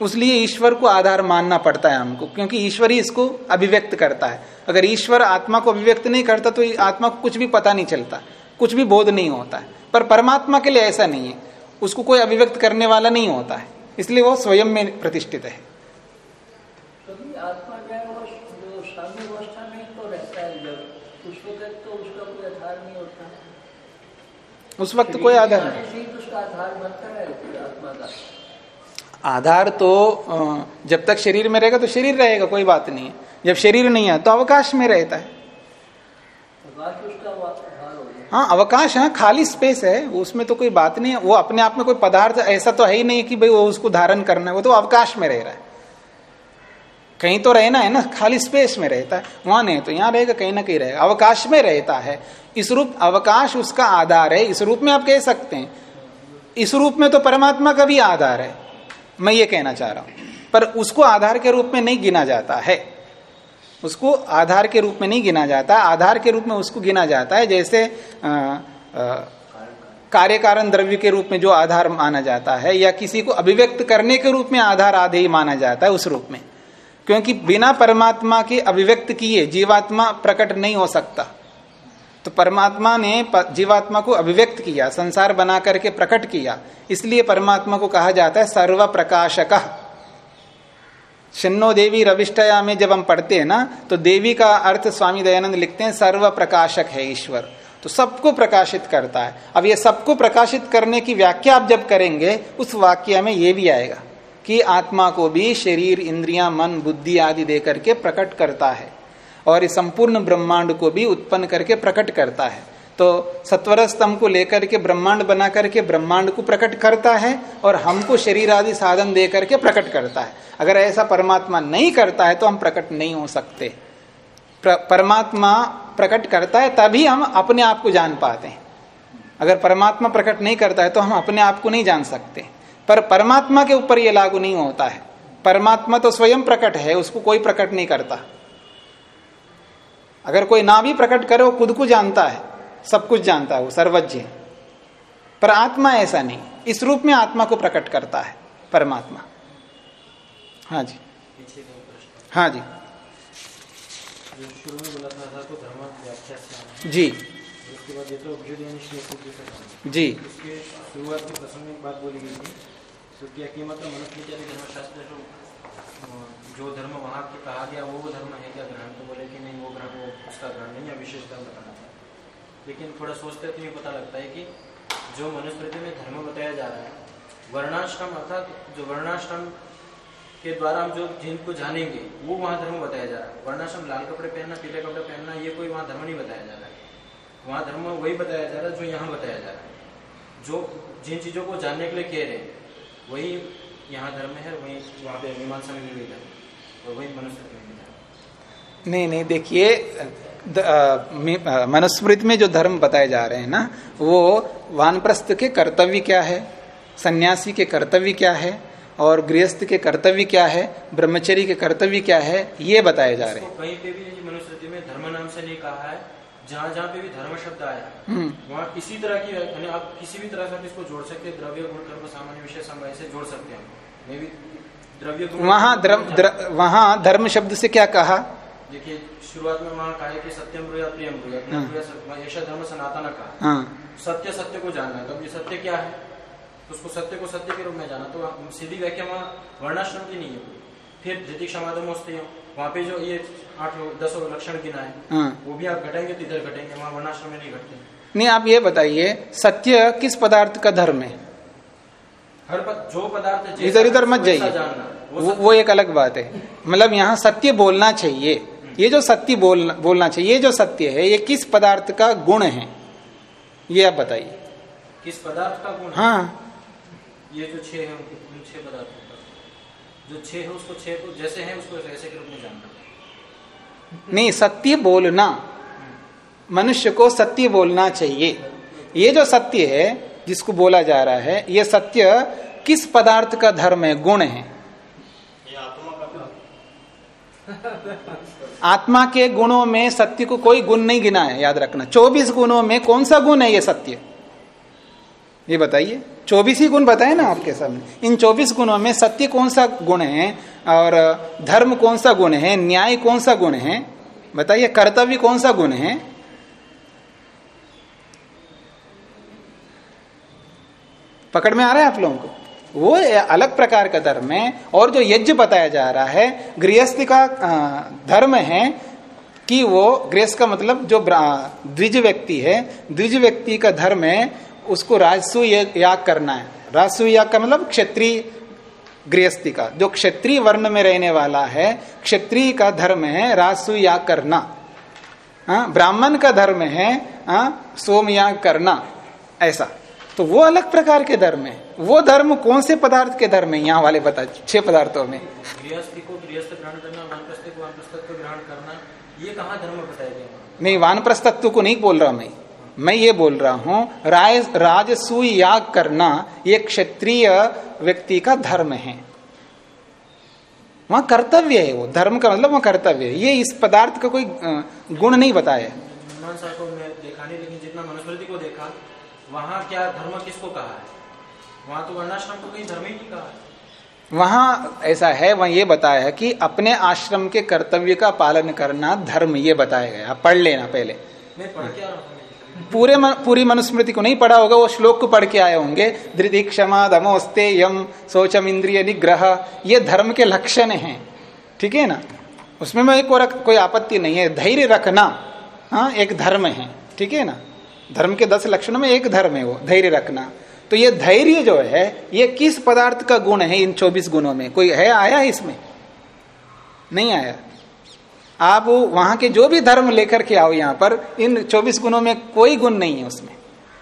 उसलिए ईश्वर को आधार मानना पड़ता है हमको, क्योंकि ईश्वर ही इसको अभिव्यक्त करता है। अगर ईश्वर आत्मा को अभिव्यक्त नहीं करता तो आत्मा को कुछ भी पता नहीं चलता, कुछ भी बोध नहीं होता है। पर परमात्मा के लिए ऐसा नहीं है, उसको कोई अभिव्यक्त करने वाला नहीं होता है, इसलिए वो स्वयं में प्रतिष्ठित है आत्मा जो है वो जो साम्य अवस्था में तो रहता है जब उस वक्त तो उसका कोई आधार नहीं होता उस वक्त कोई आधार नहीं। आधार तो जब तक शरीर में रहेगा तो शरीर रहेगा, कोई बात नहीं। है जब शरीर नहीं है तो अवकाश में रहता है। हाँ अवकाश है, खाली स्पेस है, उसमें तो कोई बात नहीं है। वो अपने आप में कोई पदार्थ, ऐसा तो है ही नहीं कि भाई वो उसको धारण करना है, वो तो अवकाश में रह रहा है। कहीं तो रहना है ना, खाली स्पेस में रहता है। वहाँ नहीं तो यहाँ रहेगा, कहीं ना कहीं रहेगा। अवकाश में रहता है। इस रूप, अवकाश उसका आधार है। इस रूप में आप कह सकते हैं। इस रूप में तो परमात्मा का भी आधार है। मैं ये कहना चाह रहा हूँ। पर उसको आधार के रूप में नहीं गिना जाता है। उसको आधार के रूप में नहीं गिना जाता। आधार के रूप में उसको गिना जाता है। जैसे कार्य कारण द्रव्य के रूप में जो आधार माना जाता है, या किसी को अभिव्यक्त करने के रूप में आधार आधे ही माना जाता है, उस रूप में। क्योंकि बिना परमात्मा के अभिव्यक्त किए जीवात्मा प्रकट नहीं हो सकता। तो परमात्मा ने जीवात्मा को अभिव्यक्त किया, संसार बना करके प्रकट किया। इसलिए परमात्मा को कहा जाता है सर्व प्रकाशक शन्नो देवी रविष्टया में जब हम पढ़ते हैं ना तो देवी का अर्थ स्वामी दयानंद लिखते हैं सर्व प्रकाशक है ईश्वर। तो सबको प्रकाशित करता है। अब ये सबको प्रकाशित करने की व्याख्या आप जब करेंगे, उस वाक्य में ये भी आएगा। कि आत्मा को भी शरीर इंद्रियाँ मन बुद्धि आदि दे करके प्रकट करता है और इस संपूर्ण ब्रह्मांड को भी उत्पन्न करके प्रकट करता है। तो सत्वर स्तंभ को लेकर के ब्रह्मांड बना करके ब्रह्मांड को प्रकट करता है और हमको शरीर आदि साधन दे करके प्रकट करता है। अगर ऐसा परमात्मा नहीं करता है तो हम प्रकट नहीं हो सकते। प्र, परमात्मा प्रकट करता है तभी हम अपने आप को जान पाते हैं। अगर परमात्मा प्रकट नहीं करता है तो हम अपने आप को नहीं जान सकते। पर परमात्मा के ऊपर यह लागू नहीं होता है। परमात्मा तो स्वयं प्रकट है उसको कोई प्रकट नहीं करता। अगर कोई ना भी प्रकट करे वो खुद को जानता है सब कुछ जानता है वो सर्वज्ञ पर आत्मा ऐसा नहीं इस रूप में आत्मा को प्रकट करता है परमात्मा। हाँ जी। हाँ जी। जी। तो जी। शुरुआत के प्रसंग में बात बोली गई थी क्या कीमत मनुष्य धर्मशास्त्र जो धर्म वहाँ कहा गया, वो धर्म है क्या ग्रहण? तो बोले कि नहीं, वो ग्रहण वो उसका ग्रहण नहीं या विशेष धर्म बताना था लेकिन थोड़ा सोचते तो ये पता लगता है कि जो मनुस्मृति में धर्म बताया जा रहा है, वर्णाश्रम अर्थात जो वर्णाश्रम के द्वारा हम जो जिनको जानेंगे, वो वहाँ धर्म बताया जा रहा है। वर्णाश्रम लाल कपड़े पहनना, पीले कपड़े पहनना, ये कोई वहाँ धर्म नहीं बताया जा रहा है। वहाँ धर्म वही बताया जा रहा है जो यहाँ बताया जा रहा है। जो जिन चीज़ों को जानने के लिए कह रहे हैं वही यहाँ धर्म है वही वहाँ पे मीमांसा में भी धर्म नहीं नहीं देखिए मनुस्मृति में जो धर्म बताए जा रहे हैं ना वो वानप्रस्थ के कर्तव्य क्या है? सन्यासी के कर्तव्य क्या है? और गृहस्थ के कर्तव्य क्या है? ब्रह्मचरी के कर्तव्य क्या है? ये बताए जा रहे हैं। कहीं पे भी मनुस्मृति में धर्म नाम से नहीं कहा है जहाँ जहाँ पे भी धर्म शब्द आया हम्म। वहाँ किसी तरह की आप किसी भी तरह से आप इसको जोड़ सकते द्रव्य गुण कर्म सामान्य विषय समय से जोड़ सकते हैं। वहाँ धर्म वहाँ धर्म शब्द से क्या कहा? देखिए शुरुआत में वहाँ कहा कि सत्यम ब्रुया प्रियम हाँ। ऐसा धर्म सनातन कहा हाँ। सत्य सत्य को जानना है। तब ये सत्य क्या है? तो उसको सत्य को सत्य के रूप में जाना। तो सीधी व्याख्या वहाँ वर्णाश्रम की नहीं है। फिर धृतिक समाधम होते हैं। वहाँ पे जो ये आठ दस लक्षण गिना है हाँ। वो भी आप घटेंगे तो इधर घटेंगे वहाँ वर्णाश्रम में नहीं घटते। नहीं आप ये बताइए सत्य किस पदार्थ का धर्म है? हर पद, जो पदार्थ इधर इधर मत जाइए। वो, वो एक अलग बात है। मतलब यहाँ सत्य बोलना चाहिए। ये जो सत्य बोल बोलना चाहिए ये जो सत्य है ये किस पदार्थ का गुण है? ये आप बताइए। किस पदार्थ का गुण हाँ? ये जो छह है छह पदार्थों। जो छह है उसको छह को जैसे है उसको ऐसे के रूप में जानना नहीं सत्य बोलना। मनुष्य को सत्य बोलना चाहिए। ये जो सत्य है जिसको बोला जा रहा है ये सत्य किस पदार्थ का धर्म है? गुण है। आत्मा के गुणों में सत्य को कोई गुण नहीं गिना है याद रखना। चौबीस गुणों में कौन सा गुण है ये सत्य? ये बताइए। चौबीस ही गुण बताए ना आपके सामने। इन चौबीस गुणों में सत्य कौन सा गुण है और धर्म कौन सा गुण है, न्याय कौन सा गुण है? बताइए, कर्तव्य कौन सा गुण है? पकड़ में आ रहा है आप लोगों को? वो अलग प्रकार का धर्म है और जो यज्ञ बताया जा रहा है, गृहस्थ का धर्म है कि वो, गृहस्थ का मतलब जो द्विज व्यक्ति है, द्विज व्यक्ति का धर्म है उसको राजसु याग करना है। राजसु याग का मतलब क्षेत्रीय गृहस्थी का। जो क्षेत्रीय वर्ण में रहने वाला है क्षेत्रीय का धर्म है राजसु याग करना। ब्राह्मण का धर्म है सोम याग करना ऐसा। तो वो अलग प्रकार के धर्म है। वो धर्म कौन से पदार्थ के धर्म है? यहाँ वाले बता छह पदार्थों में। गृहस्थी को गृहस्थ ग्रहण करना वानप्रस्थ को वानप्रस्थत्व करना ये कहा धर्म बताया गया नहीं वानप्रस्थत्व को नहीं बोल रहा मैं। मैं ये बोल रहा हूँ राय राजसूय याग करना ये क्षत्रिय व्यक्ति का धर्म है। वहाँ कर्तव्य है वो धर्म का मतलब वहाँ कर्तव्य है। ये इस पदार्थ का कोई गुण नहीं बताया। को देखा नहीं लेकिन जितना मनुस्मृति को देखा वहाँ क्या धर्म किसको कहा है? वहाँ तो वर्णाश्रम को कहीं धर्म ही नहीं कहा वहाँ ऐसा है वहाँ ये बताया है कि अपने आश्रम के कर्तव्य का पालन करना धर्म ये बताया गया। पढ़ लेना पहले। मैं पढ़ के आ रहा हूँ। पूरे मन, पूरी मनुस्मृति को नहीं पढ़ा होगा वो श्लोक को पढ़ के आए होंगे। धृति क्षमा दमोस्ते यम शोचम इंद्रिय निग्रह। ये धर्म के लक्षण हैं। ठीक है ना? उसमें मैं को रख, कोई आपत्ति नहीं है। धैर्य रखना हाँ एक धर्म है। ठीक है ना? धर्म के दस लक्षणों में एक धर्म है वो धैर्य रखना। तो ये धैर्य जो है ये किस पदार्थ का गुण है इन चौबीस गुणों में? कोई है आया है इसमें? नहीं आया। आप वहाँ के जो भी धर्म लेकर के आओ यहाँ पर, इन 24 गुणों में कोई गुण नहीं है उसमें।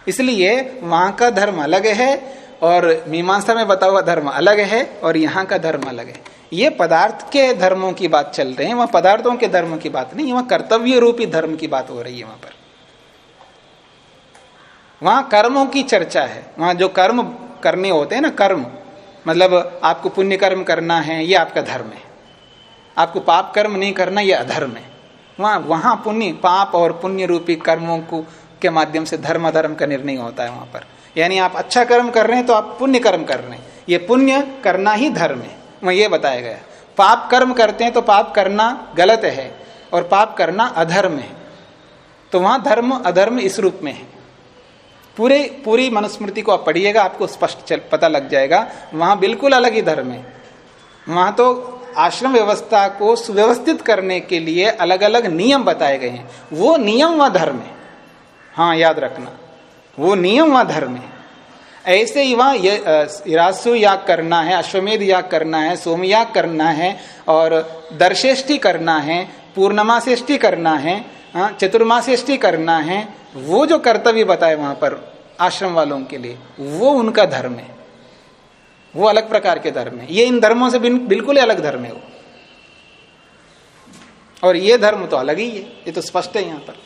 इसलिए वहाँ का धर्म अलग है और मीमांसा में बता हुआ धर्म अलग है और यहाँ का धर्म अलग है। ये पदार्थ के धर्मों की बात चल रही है, वहाँ पदार्थों के धर्म की बात नहीं, वहाँ कर्तव्य रूपी धर्म की बात हो रही है वहाँ पर। वहाँ कर्मों की चर्चा है। वहाँ जो कर्म करने होते हैं ना, कर्म मतलब आपको पुण्य कर्म करना है, ये आपका धर्म है। आपको पाप कर्म नहीं करना यह अधर्म है। वहाँ वहाँ पुण्य, पाप और पुण्य रूपी कर्मों को, के माध्यम से धर्म अधर्म का निर्णय होता है वहाँ पर। यानी आप अच्छा कर्म कर रहे हैं तो आप पुण्य कर्म कर रहे हैं। ये पुण्य करना ही धर्म है। वह ये बताया गया। पाप कर्म करते हैं तो पाप करना गलत है और पाप करना अधर्म है। तो वहाँ धर्म अधर्म इस रूप में है। पूरे, पूरी मनुस्मृति को आप पढ़िएगा, आपको स्पष्ट पता लग जाएगा। वहाँ बिल्कुल अलग ही धर्म है। वहाँ तो आश्रम व्यवस्था को सुव्यवस्थित करने के लिए अलग अलग नियम बताए गए हैं। वो नियम व धर्म है। हाँ याद रखना। वो नियम व धर्म है। ऐसे ही वहाँ इरासु याग करना है अश्वमेध याग करना है सोमयाग करना है और दर्शेष्टि करना है पूर्णमासेष्टि करना है हाँ, चतुर्मासेष्टि करना है वो जो कर्तव्य बताए वहाँ पर आश्रम वालों के लिए वो उनका धर्म है। वो अलग प्रकार के धर्म है। ये इन धर्मों से बिल्कुल ही अलग धर्म है वो। और ये धर्म तो अलग ही है, ये तो स्पष्ट है यहाँ पर।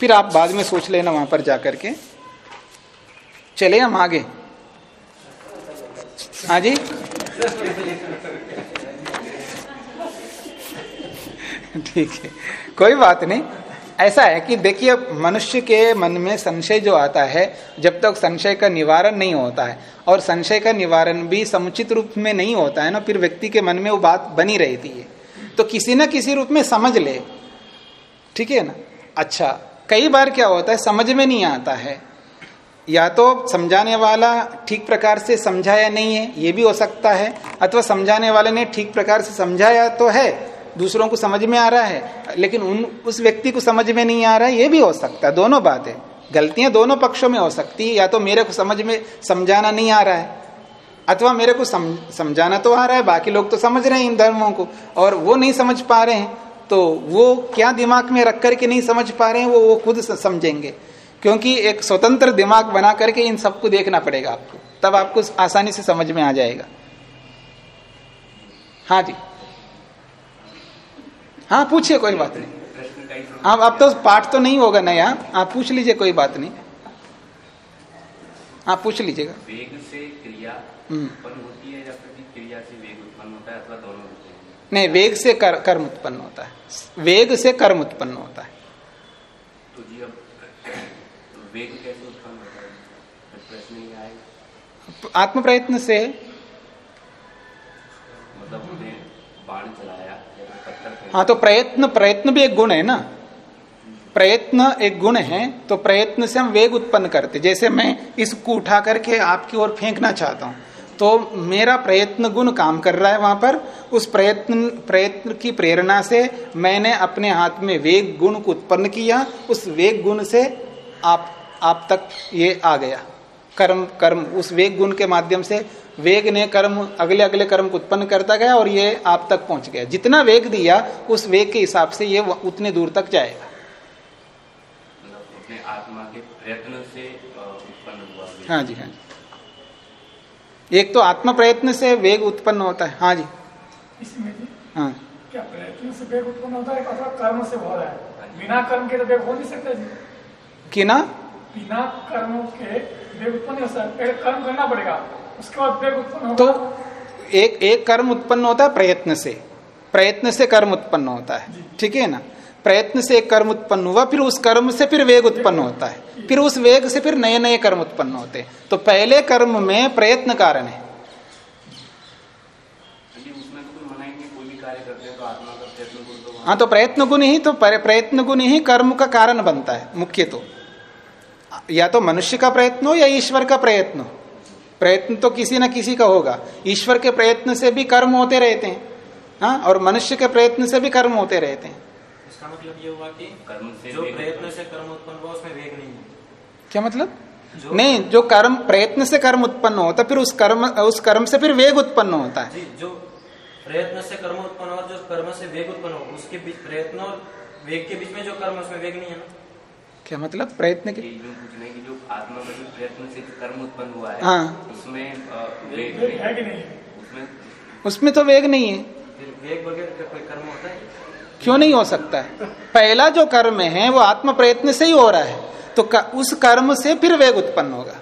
फिर आप बाद में सोच लेना वहाँ पर जाकर के चले हम आगे। हाँ जी? ठीक है। कोई बात नहीं। ऐसा है कि देखिए, मनुष्य के मन में संशय जो आता है, जब तक संशय का निवारण नहीं होता है, और संशय का निवारण भी समुचित रूप में नहीं होता है ना, फिर व्यक्ति के मन में वो बात बनी रहती है। तो किसी ना किसी रूप में समझ ले। ठीक है ना? अच्छा कई बार क्या होता है, समझ में नहीं आता है। या तो समझाने वाला ठीक प्रकार से समझाया नहीं है, ये भी हो सकता है, अथवा समझाने वाले ने ठीक प्रकार से समझाया तो है दूसरों को समझ में आ रहा है लेकिन उन उस व्यक्ति को समझ में नहीं आ रहा है ये भी हो सकता है दोनों बातें गलतियाँ दोनों पक्षों में हो सकती है या तो मेरे को समझ में समझाना नहीं आ रहा है अथवा मेरे को सम, समझाना तो आ रहा है बाकी लोग तो समझ रहे हैं इन धर्मों को और वो नहीं समझ पा रहे हैं तो वो क्या दिमाग में रख करके नहीं समझ पा रहे हैं वो वो खुद समझेंगे। क्योंकि एक स्वतंत्र दिमाग बना करके इन सबको देखना पड़ेगा आपको तब आपको आसानी से समझ में आ जाएगा। हाँ जी। हाँ पूछिए कोई बात नहीं। हाँ अब तो पाठ तो नहीं होगा नया आप पूछ लीजिए कोई बात नहीं। आप पूछ लीजिएगा। वेग से क्रिया हम्म। उत्पन्न होती है या फिर क्रिया से वेग उत्पन्न होता है अथवा दोनों होते हैं? नहीं वेग से कर, कर्म उत्पन्न होता है। वेग से कर्म उत्पन्न होता है। तो जी अब वेग कैसे उत्पन्न होता है? प्रश्न ही आत्म प्रयत्न से। मतलब बाण चलाया हाँ तो प्रयत्न प्रयत्न भी एक गुण है ना। प्रयत्न एक गुण है तो प्रयत्न से हम वेग उत्पन्न करते जैसे मैं इसको उठा करके आपकी ओर फेंकना चाहता हूँ तो मेरा प्रयत्न गुण काम कर रहा है वहाँ पर। उस प्रयत्न प्रयत्न की प्रेरणा से मैंने अपने हाथ में वेग गुण को उत्पन्न किया। उस वेग गुण से आप आप तक ये आ गया। कर्म कर्म उस वेग गुण के माध्यम से वेग ने कर्म अगले अगले कर्म को उत्पन्न करता गया और ये आप तक पहुँच गया। जितना वेग दिया उस वेग के हिसाब से ये उतने दूर तक जाएगा। मतलब आत्मा के प्रयत्न से उत्पन्न हुआ हाँ जी हाँ जी। एक तो आत्मा प्रयत्न से वेग उत्पन्न होता है। हाँ जी। हाँ। क्या प्रयत्न से वेग उत्पन्न होता है? अथवा कर्म से हो रहा है? बिना कर्म के तो वेग हो नहीं सकता जी। कि ना? बिना कर्म के वेग उत्पन्न हो। सकता पहले कर्म करना पड़ेगा उसके बाद वेग उत्पन्न तो एक एक कर्म उत्पन्न होता है प्रयत्न से। प्रयत्न से कर्म उत्पन्न होता है। ठीक है ना? प्रयत्न से एक कर्म उत्पन्न हुआ फिर उस कर्म से फिर वेग उत्पन्न होता है। फिर उस वेग से फिर नए नए कर्म उत्पन्न होते हैं। तो पहले कर्म में प्रयत्न कारण है। उसमें तो कोई मना नहीं कोई भी कार्य करते तो आत्मा का प्रयत्न तो हाँ तो प्रयत्न गुण ही तो प्रयत्न गुण ही कर्म का कारण बनता है मुख्य तो। या तो मनुष्य का प्रयत्न हो या ईश्वर का प्रयत्न हो। प्रयत्न तो किसी न किसी का होगा। ईश्वर के प्रयत्न से भी कर्म होते रहते हैं। हाँ और मनुष्य के प्रयत्न से भी कर्म होते रहते हैं। इसका मतलब ये हुआ कि कर्म से जो प्रयत्न से कर्म उत्पन्न हुआ उसमें वेग नहीं है। क्या मतलब? जो नहीं जो कर्म प्रयत्न से कर्म उत्पन्न होता फिर उस कर्म उस कर्म से फिर वेग उत्पन्न होता है। जी जो प्रयत्न से कर्म उत्पन्न और जो कर्म से वेग उत्पन्न हो उसके बीच प्रयत्न और वेग के बीच में जो कर्म उसमें वेग नहीं है ना? क्या मतलब? प्रयत्न के जो पूछ रहे हैं कि जो आत्मा में जो प्रयत्न से जो कर्म उत्पन्न। उसमें वेग वेग कि नहीं? उसमें उसमें तो वेग नहीं है। फिर वेग वगैरह का कोई कर्म होता है? क्यों नहीं हो सकता है? पहला जो कर्म है वो आत्म प्रयत्न से ही हो रहा है। तो उस कर्म से फिर वेग उत्पन्न होगा।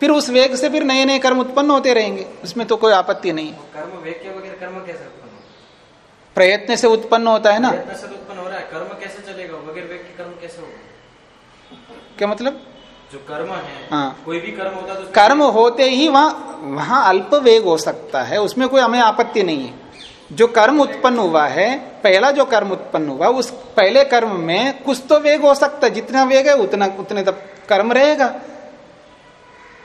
फिर उस वेग से फिर नए नए कर्म उत्पन्न होते रहेंगे। उसमें तो कोई आपत्ति नहीं है। कर्म वेग के बगैर कर्म कैसे उत्पन्न होगा? प्रयत्न से उत्पन्न होता है ना? प्रयत्न से तो उत्पन्न हो रहा है। कर्म कैसे चलेगा? बगैर वेग के कर्म कैसे होगा? क्या मतलब? जो कर्म है हाँ। कोई भी कर्म होता है तो कर्म होते ही वहाँ वहाँ अल्प वेग हो सकता है उसमें कोई हमें आपत्ति नहीं है। जो कर्म उत्पन्न हुआ है पहला जो कर्म उत्पन्न हुआ उस पहले कर्म में कुछ तो वेग हो सकता है जितना वेग है उतना उतने तक कर्म रहेगा।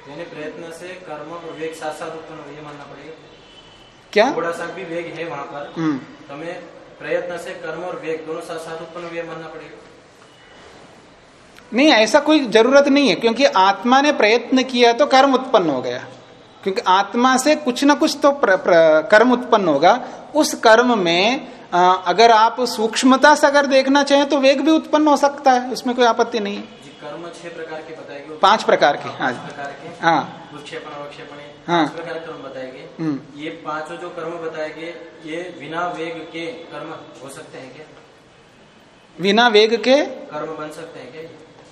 यानी प्रयत्न से कर्म और वेग साथ साथ उत्पन्न हो ये मानना पड़ेगा। क्या? थोड़ा सा भी वेग है वहाँ पर। हम्म। तो हमें प्रयत्न से कर्म और वेग दोनों साथ साथ उत्पन्न हुए मानना पड़ेगा। नहीं ऐसा कोई ज़रूरत नहीं है क्योंकि आत्मा ने प्रयत्न किया तो कर्म उत्पन्न हो गया। क्योंकि आत्मा से कुछ ना कुछ तो प्र, प्र, कर्म उत्पन्न होगा। उस कर्म में अ, अगर आप सूक्ष्मता से अगर देखना चाहें तो वेग भी उत्पन्न हो सकता है उसमें कोई आपत्ति नहीं। है कर्म छह प्रकार के बताए पाँच प्रकार के हाँ हाँ विक्षेपण अवक्षेपण हाँ। प्रकार कर्म बताए गए हम्म। ये पाँचों जो कर्म बताए गए ये बिना वेग के कर्म हो सकते हैं क्या? बिना वेग के? कर्म बन सकते हैं क्या?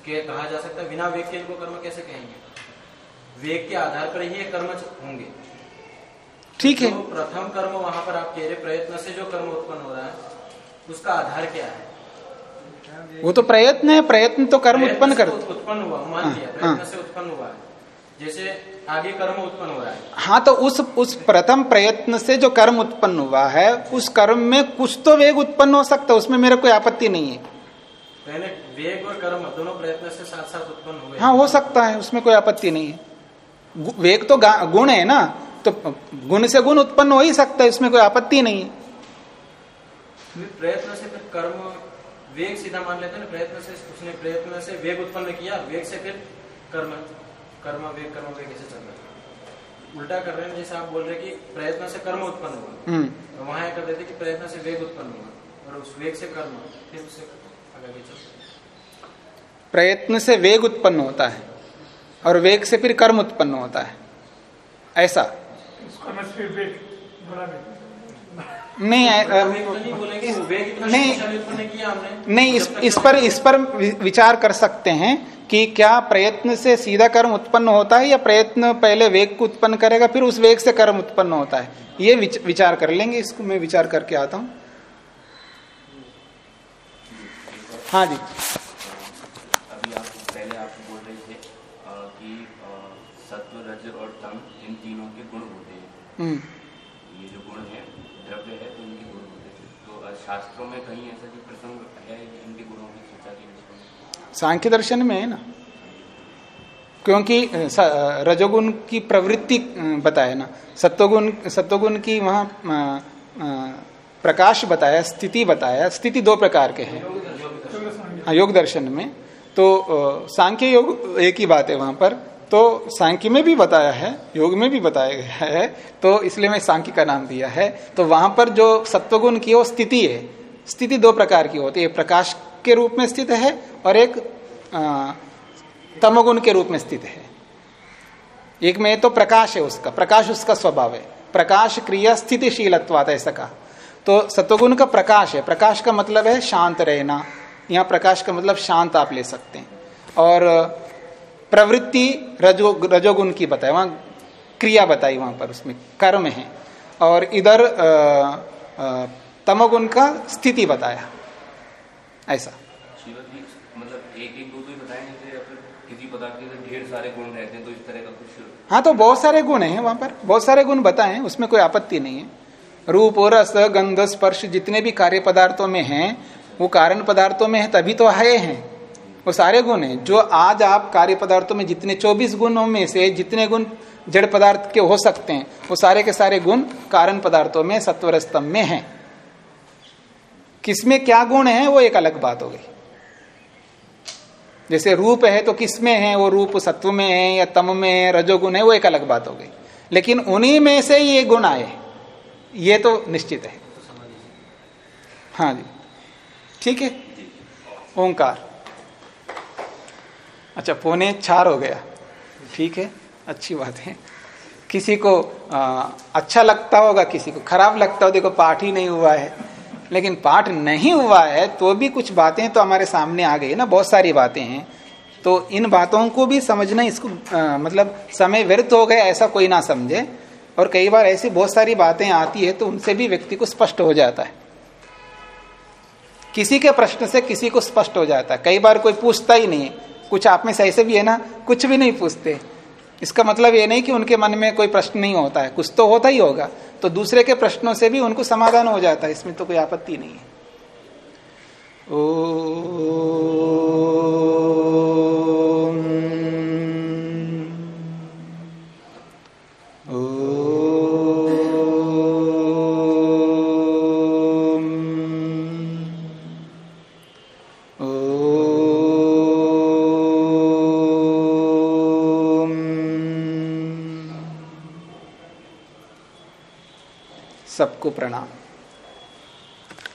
के कहा जा सकता है बिना वेग के इनको कर्म कैसे कहेंगे? वेग के आधार पर ही ये कर्म होंगे। ठीक है। जो प्रथम कर्म वहाँ पर आप कह रहे प्रयत्न से जो कर्म उत्पन्न हो रहा है उसका आधार क्या है? वो तो प्रयत्न है प्रयत्न तो कर्म उत्पन्न कर उत्पन्न हुआ मान हाँ, लिया हाँ। प्रयत्न से उत्पन्न हुआ है। जैसे आगे कर्म उत्पन्न हो रहा है। हाँ तो उस उस प्रथम प्रयत्न से जो कर्म उत्पन्न हुआ है उस कर्म में कुछ तो वेग उत्पन्न हो सकता है उसमें मेरा कोई आपत्ति नहीं है। पहले वेग और कर्म दोनों प्रयत्न से साथ साथ उत्पन्न हुए। हाँ हो सकता है उसमें कोई आपत्ति नहीं है। वेग तो गुण है ना तो गुण से गुण उत्पन्न हो ही सकता है इसमें कोई आपत्ति नहीं है। प्रयत्न से फिर कर्म वेग सीधा मान लेते हैं ना प्रयत्न से उसने प्रयत्न से वेग उत्पन्न किया वेग से फिर कर्म कर्म वेग कर्म वेग ऐसे चल रहा उल्टा कर रहे हैं जैसे आप बोल रहे कि प्रयत्न से कर्म उत्पन्न हुआ। हम्म। तो वहाँ कर देते कि प्रयत्न से वेग उत्पन्न हुआ और उस वेग से कर्म फिर उससे प्रयत्न से वेग उत्पन्न होता है और वेग से फिर कर्म उत्पन्न होता है। ऐसा। उसका मैं फिर वेग बड़ा वेग नहीं वेग तो नहीं बोलेंगे। वेग इतना नहीं। शक्तिशाली उत्पन्न किया हमने। नहीं इस इस पर इस पर विचार कर सकते हैं कि क्या प्रयत्न से सीधा कर्म उत्पन्न होता है या प्रयत्न पहले वेग को उत्पन्न करेगा फिर उस वेग से कर्म उत्पन्न होता है। ये विच, विचार कर लेंगे इसको मैं विचार करके आता हूँ। हाँ जी। अभी आप पहले आप बोल रहे थे कि सत्व रज और तम इन तीनों के गुण होते हैं। हम्म, ये जो गुण है द्रव्य है तो इनके गुण होते हैं। तो शास्त्रों में कहीं ऐसा कोई प्रसंग है इनके गुणों की चर्चा की सांख्य दर्शन में है ना? क्योंकि रजोगुण की प्रवृत्ति बताया ना। सत्वगुण सत्वगुण की वहाँ प्रकाश बताया स्थिति बताया। स्थिति दो प्रकार के हाँ, योग दर्शन में। तो सांख्य योग एक ही बात है वहाँ पर। तो सांख्य में भी बताया है, योग में भी बताया गया है तो इसलिए मैं सांख्य का नाम दिया है। तो वहाँ पर जो सत्वगुण की वो स्थिति है, स्थिति दो प्रकार की होती है। प्रकाश के रूप में स्थित है और एक तमोगुण के रूप में स्थित है। एक में तो प्रकाश है उसका, प्रकाश उसका स्वभाव है। प्रकाश क्रिया स्थितिशीलत्वात ऐसा कहा। तो सत्वगुण का प्रकाश है, प्रकाश का मतलब है शांत रहना यहाँ प्रकाश का मतलब शांत आप ले सकते हैं। और प्रवृत्ति रजो रजोगुण की बताई वहाँ क्रिया बताई वहाँ पर उसमें कर्म है। और इधर तमोगुण का स्थिति बताया। ऐसा। मतलब एक एक ही बताएँ तो हाँ तो बहुत सारे गुण हैं वहाँ पर। बहुत सारे गुण बताएँ उसमें कोई आपत्ति नहीं है। रूप और रस गंध स्पर्श जितने भी कार्य पदार्थों में हैं वो कारण पदार्थों में है, तभी तो आए हैं। वो सारे गुण हैं। जो आज आप कार्य पदार्थों में जितने 24 गुणों में से जितने गुण जड़ पदार्थ के हो सकते हैं, वो सारे के सारे गुण कारण पदार्थों में सत्वर स्तंभ में हैं। किसमें क्या गुण है, वो एक अलग बात हो गई। जैसे रूप है तो किसमें है, वो रूप सत्व में है या तम में है, रजोगुण है, वो एक अलग बात हो गई। लेकिन उन्हीं में से ये गुण आए। ये तो निश्चित है। हाँ जी। ठीक है? ओंकार। अच्छा पौने चार हो गया। ठीक है? अच्छी बात है। किसी को आ, अच्छा लगता होगा किसी को खराब लगता हो देखो पाठ ही नहीं हुआ है। लेकिन पाठ नहीं हुआ है तो भी कुछ बातें तो हमारे सामने आ गई ना बहुत सारी बातें हैं। तो इन बातों को भी समझना इसको आ, मतलब समय व्यर्थ हो गया ऐसा कोई ना समझे। और कई बार ऐसी बहुत सारी बातें आती है तो उनसे भी व्यक्ति को स्पष्ट हो जाता है। किसी के प्रश्न से किसी को स्पष्ट हो जाता है। कई बार कोई पूछता ही नहीं कुछ आप में से ऐसे भी है ना, कुछ भी नहीं पूछते। इसका मतलब ये नहीं कि उनके मन में कोई प्रश्न नहीं होता है। कुछ तो होता ही होगा। तो दूसरे के प्रश्नों से भी उनको समाधान हो जाता है। इसमें तो कोई आपत्ति नहीं है। सबको प्रणाम